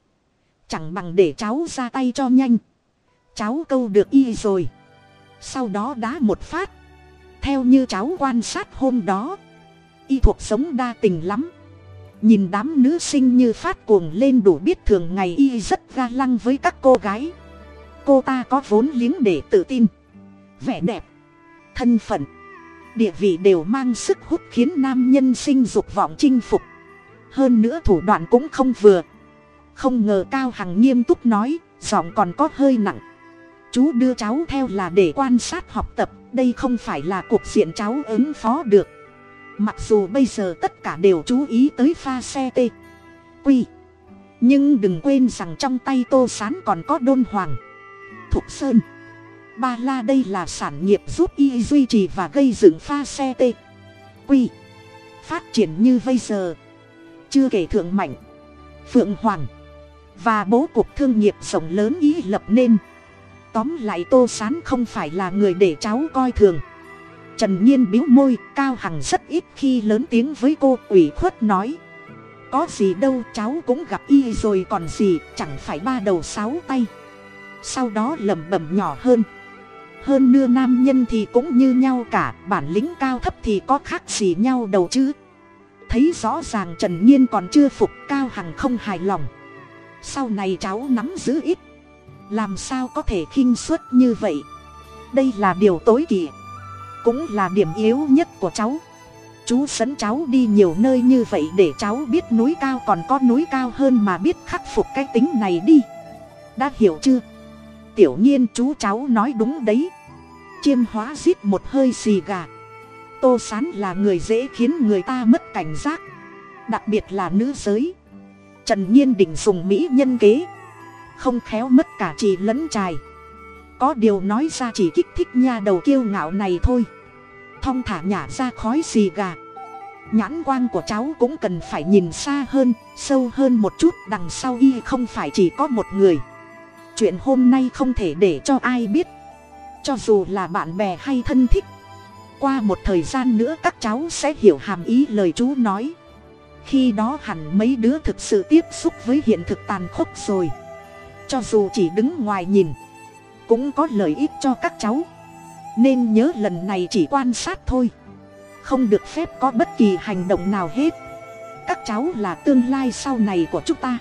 chẳng bằng để cháu ra tay cho nhanh. Cháu câu được y rồi. Sau đó đá một phát. Theo như cháu quan sát hôm đó, y thuộc sống đa tình lắm. Nhìn đám nữ sinh như phát cuồng lên đủ biết thường ngày y rất ga lăng với các cô gái. Cô ta có vốn liếng để tự tin, vẻ đẹp, thân phận. Địa vị đều mang sức hút khiến nam nhân sinh dục vọng chinh phục. Hơn nữa thủ đoạn cũng không vừa không ngờ cao hằng nghiêm túc nói, giọng còn có hơi nặng. Chú đưa cháu theo là để quan sát học tập, đây không phải là cuộc diện cháu ứng phó được. Mặc dù bây giờ tất cả đều chú ý tới pha xe t quy, nhưng đừng quên rằng trong tay tô sán còn có đôn hoàng, thục sơn. Ba la đây là sản nghiệp giúp y duy trì và gây dựng pha xe t quy. Phát triển như bây giờ, chưa kể thượng mạnh, phượng hoàng và bố cục thương nghiệp rộng lớn ý lập nên. Tóm lại tô sán không phải là người để cháu coi thường. Trần nhiên biếu môi, cao hằng rất ít khi lớn tiếng với cô, ủy khuất nói. Có gì đâu, cháu cũng gặp y rồi còn gì, chẳng phải ba đầu sáu tay. Sau đó lẩm bẩm nhỏ hơn. Hơn nưa nam nhân thì cũng như nhau cả, bản lĩnh cao thấp thì có khác gì nhau đâu chứ. Thấy rõ ràng trần nhiên còn chưa phục, cao hằng không hài lòng sau này cháu nắm giữ ít. Làm sao có thể khinh suất như vậy? Đây là điều tối kỵ. Cũng là điểm yếu nhất của cháu. Chú dẫn cháu đi nhiều nơi như vậy để cháu biết núi cao còn có núi cao hơn mà biết khắc phục cái tính này đi. Đã hiểu chưa? Tiểu nhiên chú cháu nói đúng đấy. Chiêm hóa rít một hơi xì gà. Tô sán là người dễ khiến người ta mất cảnh giác. Đặc biệt là nữ giới trần nhiên định dùng mỹ nhân kế. Không khéo mất cả chị lẫn trài. Có điều nói ra chỉ kích thích nha đầu kiêu ngạo này thôi. Thong thả nhả ra khói xì gà. Nhãn quang của cháu cũng cần phải nhìn xa hơn, sâu hơn một chút, đằng sau y không phải chỉ có một người. Chuyện hôm nay không thể để cho ai biết. Cho dù là bạn bè hay thân thích, qua một thời gian nữa các cháu sẽ hiểu hàm ý lời chú nói khi đó hẳn mấy đứa thực sự tiếp xúc với hiện thực tàn khốc rồi. Cho dù chỉ đứng ngoài nhìn, cũng có lợi ích cho các cháu. Nên nhớ lần này chỉ quan sát thôi. Không được phép có bất kỳ hành động nào hết. Các cháu là tương lai sau này của chúng ta.